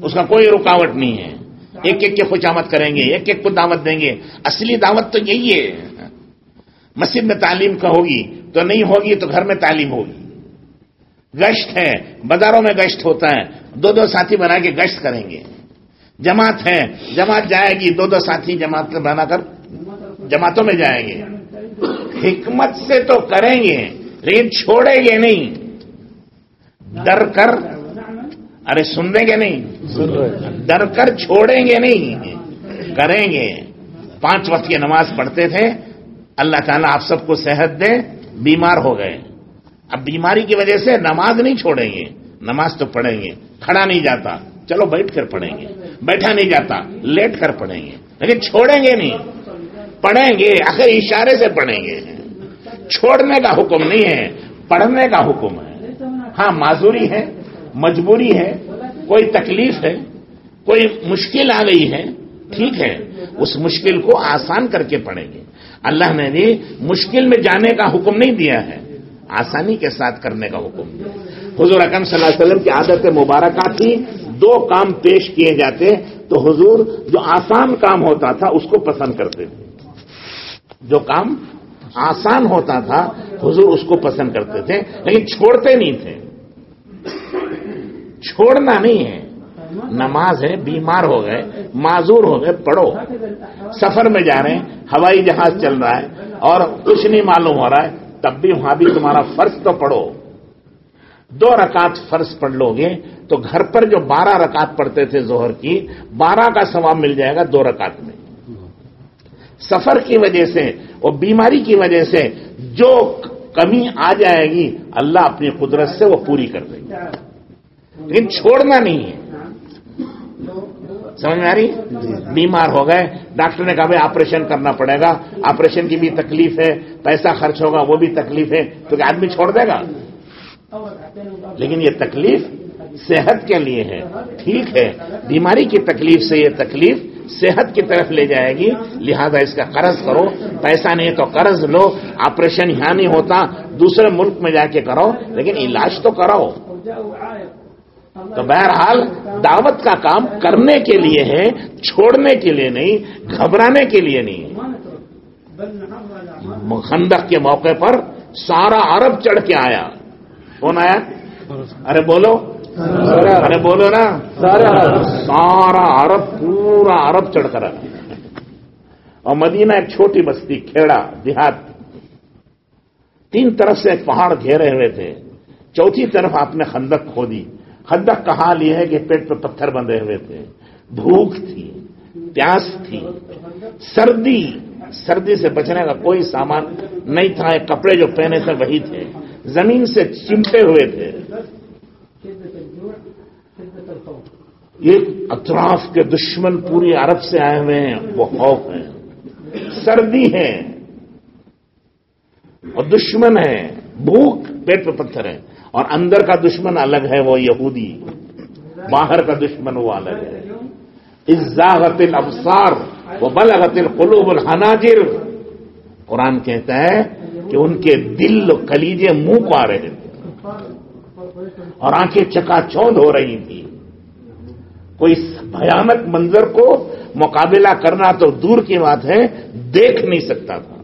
اس کا کوئی رکاوٹ نہیں ہے۔ ایک ایک کے خوشامت کریں گے، ایک ایک کو دعوت دیں گے۔ اصلی دعوت تو یہی ہے۔ مسجد میں تعلیم کا ہوگی تو نہیں ہوگی تو گھر میں تعلیم ہوگی۔ گشت ہے بازاروں میں گشت ہوتا ہے۔ دو دو ساتھی بنا کے گشت کریں گے۔ جماعت ہے جماعت جائے گی، دو دو ساتھی جماعت بنا کر جماعتوں میں جائیں گے۔ حکمت سے تو کریں گے، لیکن چھوڑیں گے نہیں۔ ڈر کر، ارے سن دیں گے نہیں۔ ڈر کر چھوڑیں گے نہیں۔ کریں گے۔ پانچ وقت کی نماز پڑھتے تھے۔ اللہ تعالیٰ آپ سب کو صحت دے، بیمار ہو گئے۔ اب بیماری کی وجہ سے نماز نہیں چھوڑیں گے۔ نماز تو پڑھیں گے۔ کھڑا نہیں جاتا۔ چلو بیٹھ کر پڑھیں گے۔ بیٹھا نہیں جاتا۔ لیٹ کر پڑھیں گے۔ لیکن چھوڑیں گے نہیں۔ پڑھیں گے۔ آخر اشارے سے پڑھیں گے۔ چھوڑنے کا حکم نہیں ہے۔ پڑھنے کا حکم ہے۔ ہاں معذوری ہے، مجبوری ہے، کوئی تکلیف ہے، کوئی مشکل آ گئی ہے۔ ٹھیک ہے، اس مشکل کو آسان کر کے پڑھیں گے۔ اللہ نے بھی مشکل میں جانے کا حکم نہیں دیا ہے، آسانی کے ساتھ کرنے کا حکم دیا۔ حضور اکم صلی اللہ علیہ وسلم کی عادت مبارکہ تھی، دو کام پیش کیے جاتے، تو حضور جو آسان کام ہوتا تھا، اس کو پسند کرتے۔ تھے جو کام آسان ہوتا تھا، حضور اس کو پسند کرتے تھے، لیکن چھوڑتے نہیں تھے۔ چھوڑنا نہیں ہے۔ نماز ہے بیمار ہو گئے، معذور ہو گئے، پڑھو۔ سفر میں جا رہے ہیں، ہوائی جہاز چل رہا ہے اور کچھ نہیں معلوم ہو رہا ہے، تب بھی وہاں بھی تمہارا فرض تو پڑھو۔ دو رکعت فرض پڑھ لو گے، تو گھر پر جو بارہ رکعت پڑھتے تھے زہر کی، بارہ کا ثواب مل جائے گا دو رکعت میں۔ سفر کی وجہ سے اور بیماری کی وجہ سے جو کمی آ جائے گی، اللہ اپنی قدرت سے وہ پوری کر دے گی لیکن چھوڑنا نہیں ہے۔ سمجھ میں آ رہی؟ بیمار ہو گئے۔ ڈاکٹر نے کہا بھائی آپریشن کرنا پڑے گا۔ آپریشن کی بھی تکلیف ہے، پیسہ خرچ ہوگا، وہ بھی تکلیف ہے۔ تو کہ آدمی چھوڑ دے گا؟ لیکن یہ تکلیف صحت کے لیے ہے۔ ٹھیک ہے۔ بیماری کی تکلیف سے یہ تکلیف صحت کی طرف لے جائے گی۔ لہذا اس کا قرض کرو۔ پیسہ نہیں تو قرض لو۔ آپریشن یہاں نہیں ہوتا۔ دوسرے ملک میں جا کے کرو لیکن علاج تو کرو تو بہرحال دعوت کا کام کرنے کے لیے ہے چھوڑنے کے لیے نہیں گھبرانے کے لیے نہیں۔ خندق کے موقع پر سارا عرب چڑھ کے آیا۔ کون آیا؟ ارے بولو۔ ارے بولو نا۔ سارا عرب پورا عرب چڑھ کر آیا۔ اور مدینہ ایک چھوٹی بستی کھیڑا دیہات۔ تین طرف سے ایک پہاڑ گھیرے ہوئے تھے۔ چوتھی طرف آپ نے خندق کھو دی۔ خندق کا حال یہ ہے کہ پیٹ پہ پتھر بندھے ہوئے تھے۔ بھوک تھی، پیاس تھی۔ سردی سردی سے بچنے کا کوئی سامان نہیں تھا کپڑے جو پہنے تھے وہی تھے۔ زمین سے چمٹے ہوئے تھے۔ یہ اطراف کے دشمن پوری عرب سے آئے ہوئے ہیں، وہ خوف ہیں۔ سردی ہے اور دشمن ہے بھوک پیٹ پہ پتھر ہے اور اندر کا دشمن الگ ہے، وہ یہودی۔ باہر کا دشمن وہ الگ ہے۔ ازاغت الابصار وہ بلغت القلوب الحناجر۔ قرآن کہتا ہے کہ ان کے دل کلیجے منہ کو آ رہے تھے اور آنکھیں چکا چوند ہو رہی تھی کوئی بھیانک منظر کو مقابلہ کرنا تو دور کی بات ہے، دیکھ نہیں سکتا تھا۔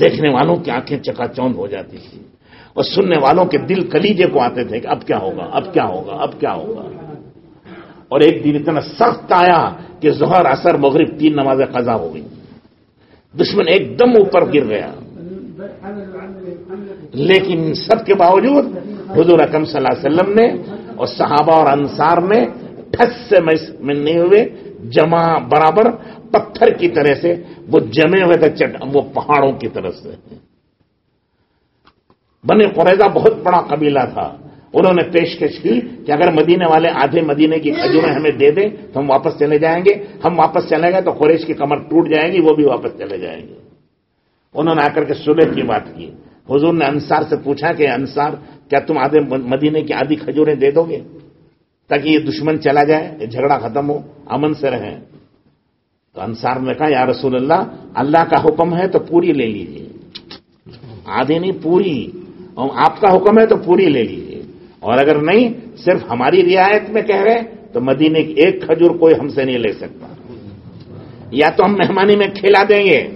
دیکھنے والوں کی آنکھیں چکا چوند ہو جاتی تھی اور سننے والوں کے دل کلیجے کو آتے تھے کہ اب کیا ہوگا، اب کیا ہوگا، اب کیا ہوگا۔ اور ایک دن اتنا سخت آیا کہ زہر اثر مغرب تین نمازیں قضا ہو گئی دشمن ایک دم اوپر گر گیا۔ لیکن سب کے باوجود حضور اکم صلی اللہ علیہ وسلم نے اور صحابہ اور انصار نے ٹھس سے نہیں ہوئے، جمع برابر پتھر کی طرح سے، وہ جمے ہوئے تھے وہ پہاڑوں کی طرف سے۔ بنے قریضہ بہت بڑا قبیلہ تھا۔ انہوں نے پیشکش کی کہ اگر مدینے والے آدھے مدینے کی کھجوریں ہمیں دے دیں تو ہم واپس چلے جائیں گے۔ ہم واپس چلے گئے تو قریش کی کمر ٹوٹ جائیں گی، وہ بھی واپس چلے جائیں گے۔ انہوں نے آ کر کے صلح کی بات کی۔ حضور نے انصار سے پوچھا کہ انصار، کیا تم آدھے مدینے کی آدھی کھجوریں دے دو گے؟ تاکہ یہ دشمن چلا جائے، یہ جھگڑا ختم ہو، امن سے رہیں۔ تو انصار نے کہا، یا رسول اللہ اللہ کا حکم ہے تو پوری لے لیجیے آدھی نہیں، پوری۔ اور آپ کا حکم ہے تو پوری لے لیجیے اور اگر نہیں، صرف ہماری رعایت میں کہہ رہے تو مدینے کی ایک کھجور کوئی ہم سے نہیں لے سکتا۔ یا تو ہم مہمانی میں کھلا دیں گے،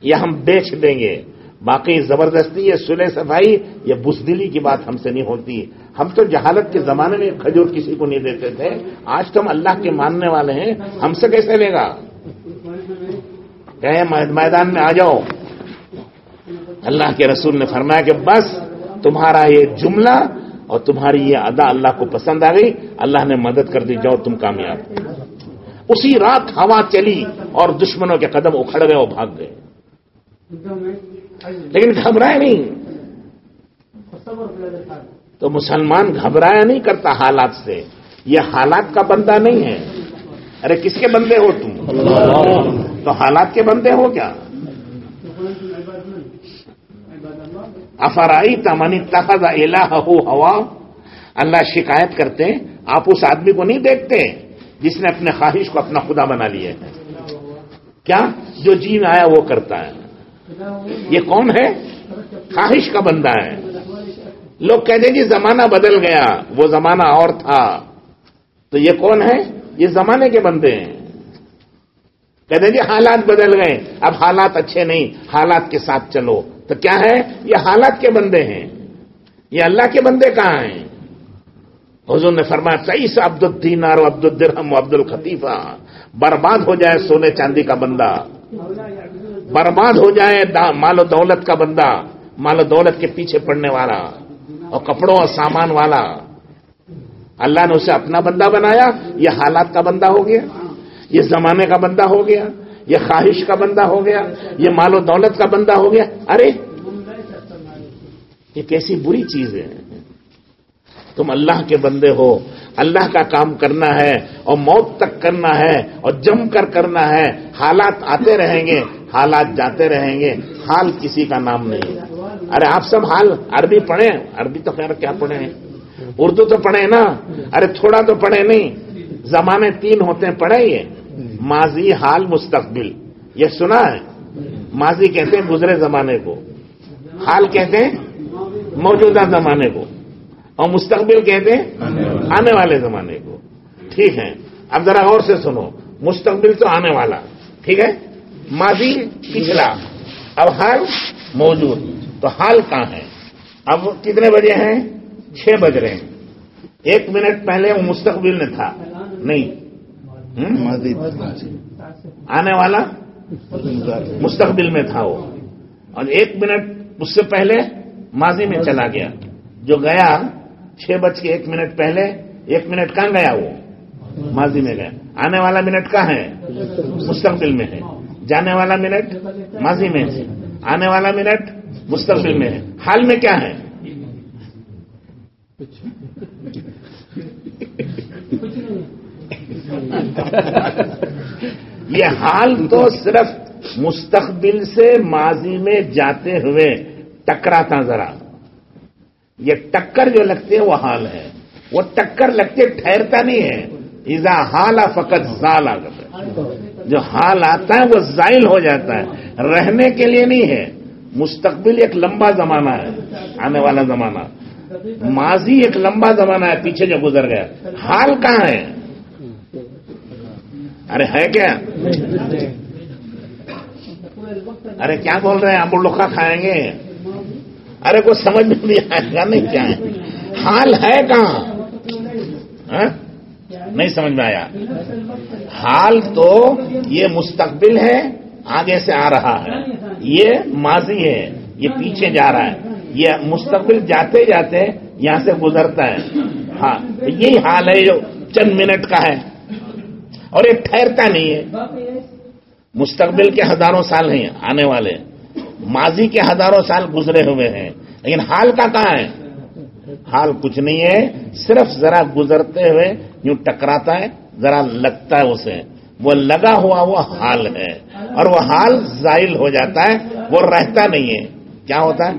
یا ہم بیچ دیں گے۔ باقی زبردستی یہ سلح صفائی، یہ بزدلی کی بات ہم سے نہیں ہوتی۔ ہم تو جہالت کے زمانے میں کھجور کسی کو نہیں دیتے تھے۔ آج تو ہم اللہ کے ماننے والے ہیں۔ ہم سے کیسے لے گا؟ کہ میدان میں آ جاؤ۔ اللہ کے رسول نے فرمایا کہ بس تمہارا یہ جملہ اور تمہاری یہ ادا اللہ کو پسند آ گئی۔ اللہ نے مدد کر دی، جاؤ تم کامیاب۔ اسی رات ہوا چلی اور دشمنوں کے قدم اکھڑ گئے اور بھاگ گئے۔ لیکن گھبرائے نہیں۔ تو مسلمان گھبرایا نہیں کرتا حالات سے۔ یہ حالات کا بندہ نہیں ہے۔ ارے، کس کے بندے ہو تم؟ تو حالات کے بندے ہو کیا؟ افرائی تمانی تخذ الہ ہو ہوا؟ اللہ شکایت کرتے آپ اس آدمی کو نہیں دیکھتے جس نے اپنے خواہش کو اپنا خدا بنا لیے ہے۔ کیا؟ جو جین آیا وہ کرتا ہے۔ یہ کون ہے؟ خواہش کا بندہ ہے۔ لوگ کہتے ہیں جی زمانہ بدل گیا، وہ زمانہ اور تھا۔ تو یہ کون ہے؟ یہ زمانے کے بندے ہیں۔ کہتے ہیں جی حالات بدل گئے، اب حالات اچھے نہیں، حالات کے ساتھ چلو۔ تو کیا ہے؟ یہ حالات کے بندے ہیں۔ یہ اللہ کے بندے کہاں ہیں؟ حضور نے فرمایا تیئیس عبد الدینار و عبد الدرہم و عبد الخطیفہ برباد ہو جائے سونے چاندی کا بندہ۔ برباد ہو جائے مال و دولت کا بندہ، مال و دولت کے پیچھے پڑنے والا اور کپڑوں اور سامان والا۔ اللہ نے اسے اپنا بندہ بنایا، یہ حالات کا بندہ ہو گیا، یہ زمانے کا بندہ ہو گیا، یہ خواہش کا بندہ ہو گیا، یہ مال و دولت کا بندہ ہو گیا۔ ارے، یہ کیسی بری چیز ہے۔ تم اللہ کے بندے ہو، اللہ کا کام کرنا ہے اور موت تک کرنا ہے اور جم کر کرنا ہے، حالات آتے رہیں گے۔ حالات جاتے رہیں گے، حال کسی کا نام نہیں ہے۔ ارے آپ سب حال عربی پڑھیں، عربی تو خیر کیا پڑھیں؟ اردو تو پڑھیں نا۔ ارے تھوڑا تو پڑھیں نہیں، زمانے تین ہوتے ہیں، پڑھیں یہ۔ ماضی، حال، مستقبل۔ یہ سنا ہے۔ ماضی کہتے ہیں گزرے زمانے کو۔ حال کہتے ہیں موجودہ زمانے کو۔ اور مستقبل کہتے ہیں آنے والے زمانے کو۔ ٹھیک ہے۔ اب ذرا غور سے سنو۔ مستقبل تو آنے والا۔ ٹھیک ہے؟ ماضی پچھلا اب حال موجود۔ تو حال کہاں ہے؟ اب کتنے بجے ہیں؟ چھ بج رہے ہیں۔ ایک منٹ پہلے وہ مستقبل میں تھا۔ نہیں۔ آنے والا؟ مستقبل میں تھا وہ۔ اور ایک منٹ اس سے پہلے ماضی میں چلا گیا۔ جو گیا چھ بج کے ایک منٹ پہلے۔ ایک منٹ کہاں گیا وہ؟ ماضی میں گیا۔ آنے والا منٹ کہاں ہے؟ مستقبل میں ہے۔ جانے والا منٹ ماضی میں آنے والا منٹ مستقبل میں حال میں کیا ہے؟ یہ حال تو صرف مستقبل سے ماضی میں جاتے ہوئے ٹکراتا ذرا۔ یہ ٹکر جو لگتے ہیں وہ حال ہے وہ ٹکر لگتے ٹھہرتا نہیں ہے ایزا حال فقط زال آ گئے جو حال آتا ہے وہ زائل ہو جاتا ہے۔ رہنے کے لیے نہیں ہے۔ مستقبل ایک لمبا زمانہ ہے۔ آنے والا زمانہ۔ ماضی ایک لمبا زمانہ ہے۔ پیچھے جو گزر گیا۔ حال کہاں ہے؟ ارے، ہے کیا؟ ارے، کیا بول رہے ہیں؟ ہم لوگ کا کھائیں گے۔ ارے، کوئی سمجھ میں نہیں آئے گا۔ نہیں، کیا ہے؟ حال ہے کہاں؟ ہاں؟ نہیں سمجھ میں آیا۔ حال تو یہ مستقبل ہے، آگے سے آ رہا ہے۔ یہ ماضی ہے، یہ پیچھے جا رہا ہے۔ یہ مستقبل جاتے جاتے یہاں سے گزرتا ہے۔ ہاں یہی حال ہے، جو چند منٹ کا ہے۔ اور یہ ٹھہرتا نہیں ہے۔ مستقبل کے ہزاروں سال ہیں، آنے والے۔ ماضی کے ہزاروں سال گزرے ہوئے ہیں۔ لیکن حال کا کہاں ہے؟ حال کچھ نہیں ہے، صرف ذرا گزرتے ہوئے یوں ٹکراتا ہے ذرا لگتا ہے اسے۔ وہ لگا ہوا وہ حال ہے۔ اور وہ حال زائل ہو جاتا ہے وہ رہتا نہیں ہے۔ کیا ہوتا ہے؟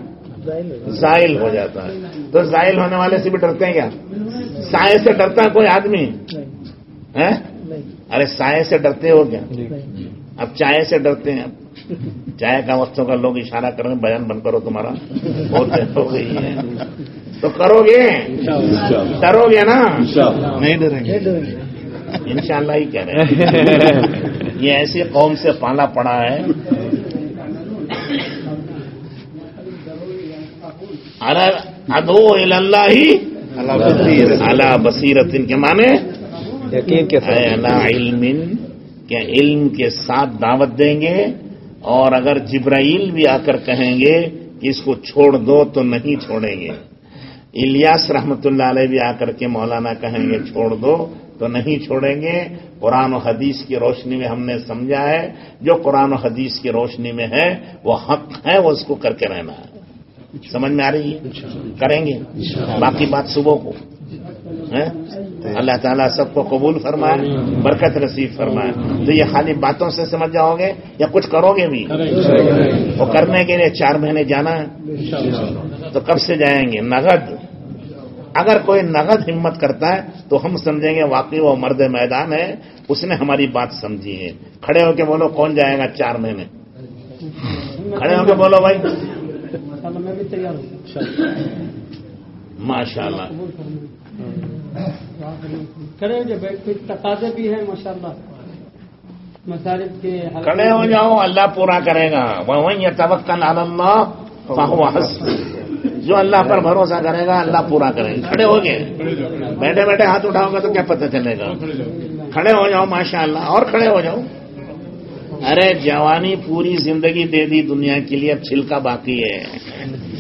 زائل ہو جاتا ہے۔ تو زائل ہونے والے سے بھی ڈرتے ہیں کیا؟ سائے سے ڈرتا ہے کوئی آدمی؟ ارے سائے سے ڈرتے ہو کیا؟ جی۔ اب چائے سے ڈرتے ہیں۔ چائے کا وقتوں کا لوگ اشارہ کر رہے ہیں بیان بند کرو تمہارا۔ بہت ہو گئی ہے۔ تو کرو گے؟ کرو گے نا؟ نہیں ڈریں گے. ان شاء اللہ ہی کہہ رہے ہیں یہ ایسی قوم سے پالا پڑا ہے۔ ادو اللہ اللہ بصیرت ان کے معنی؟ اللہ علم کیا علم کے ساتھ دعوت دیں گے اور اگر جبرائیل بھی آ کر کہیں گے کہ اس کو چھوڑ دو تو نہیں چھوڑیں گے۔ الیاس رحمت اللہ علیہ بھی آ کر کے مولانا کہیں گے، چھوڑ دو، تو نہیں چھوڑیں گے. قرآن و حدیث کی روشنی میں ہم نے سمجھا ہے، جو قرآن و حدیث کی روشنی میں ہے، وہ حق ہے، وہ اس کو کر کے رہنا ہے. سمجھ میں آ رہی ہے؟ کریں گے؟ باقی بات صبح کو. اللہ تعالیٰ سب کو قبول فرمائے، برکت رسیف فرمائے. تو یہ خالی باتوں سے سمجھ جاؤ گے، یا کچھ کرو گے بھی؟ تو کرنے کے لیے چار مہینے جانا ہے. تو کب سے جائیں گے؟ نقد اگر کوئی نغد ہمت کرتا ہے تو ہم سمجھیں گے واقعی وہ مرد میدان ہے اس نے ہماری بات سمجھی ہے۔ کھڑے ہو کے بولو کون جائے گا چار مہینے؟ کھڑے ہو کے بولو بھائی۔ ماشاء اللہ تقاضے بھی ہیں ماشاء اللہ کھڑے ہو جاؤ اللہ پورا کرے گا۔ وہ توقع اللہ جو اللہ پر بھروسہ کرے گا، اللہ پورا کرے گا۔ کھڑے ہو گئے۔ بیٹھے بیٹھے ہاتھ اٹھاؤ گے تو کیا پتہ چلے گا۔ کھڑے ہو جاؤ ماشاء اللہ اور کھڑے ہو جاؤ۔ ارے، جوانی پوری زندگی دے دی دنیا کے لیے، اب چھلکا باقی ہے۔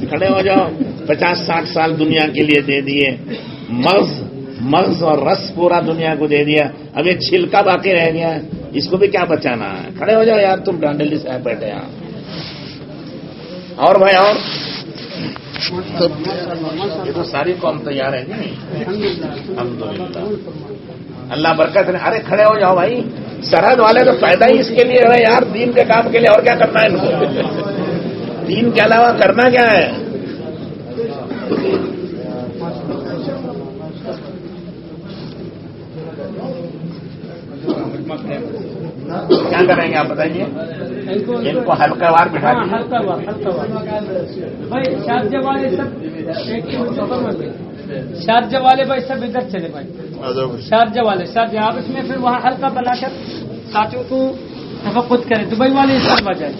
کھڑے ہو جاؤ۔ پچاس، ساٹھ سال دنیا کے لیے دے دیے۔ مغز مغز اور رس پورا دنیا کو دے دیا۔ اب یہ چھلکا باقی رہ گیا۔ اس کو بھی کیا بچانا ہے؟ کھڑے ہو جاؤ یار، تم ڈانڈلی صاحب بیٹھے آپ اور بھائی، اور؟ یہ تو ساری قوم تیار ہے جی۔ الحمد للہ اللہ برکت نے ارے کھڑے ہو جاؤ بھائی۔ سرحد والے تو پیدا ہی اس کے لیے ہے یار۔ دین کے کام کے لیے اور کیا کرنا ہے ان کو؟ دین کے علاوہ کرنا کیا ہے۔ کیا کریں گے آپ بتائیے؟ ان کو ہلکا وار بٹھا ہاں شارجہ والے سب ایک ہی مجھے پر میں گئے شارجہ والے بھائی سب ادھر چلے بھائی۔ شارجہ والے شارجہ آپ اس میں پھر وہاں ہلکا بنا کر ساتھیوں کو تفقت کریں۔ دبئی والے سب آ جائیں۔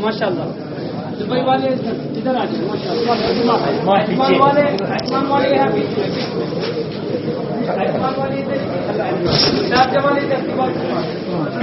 ماشاء اللہ۔ دبئی والے ادھر آ جائیں۔ ماشاء اللہ۔ اجمان والے اجمان والے یہاں پیچھے اجمان والے ادھر شارجہ والے ادھر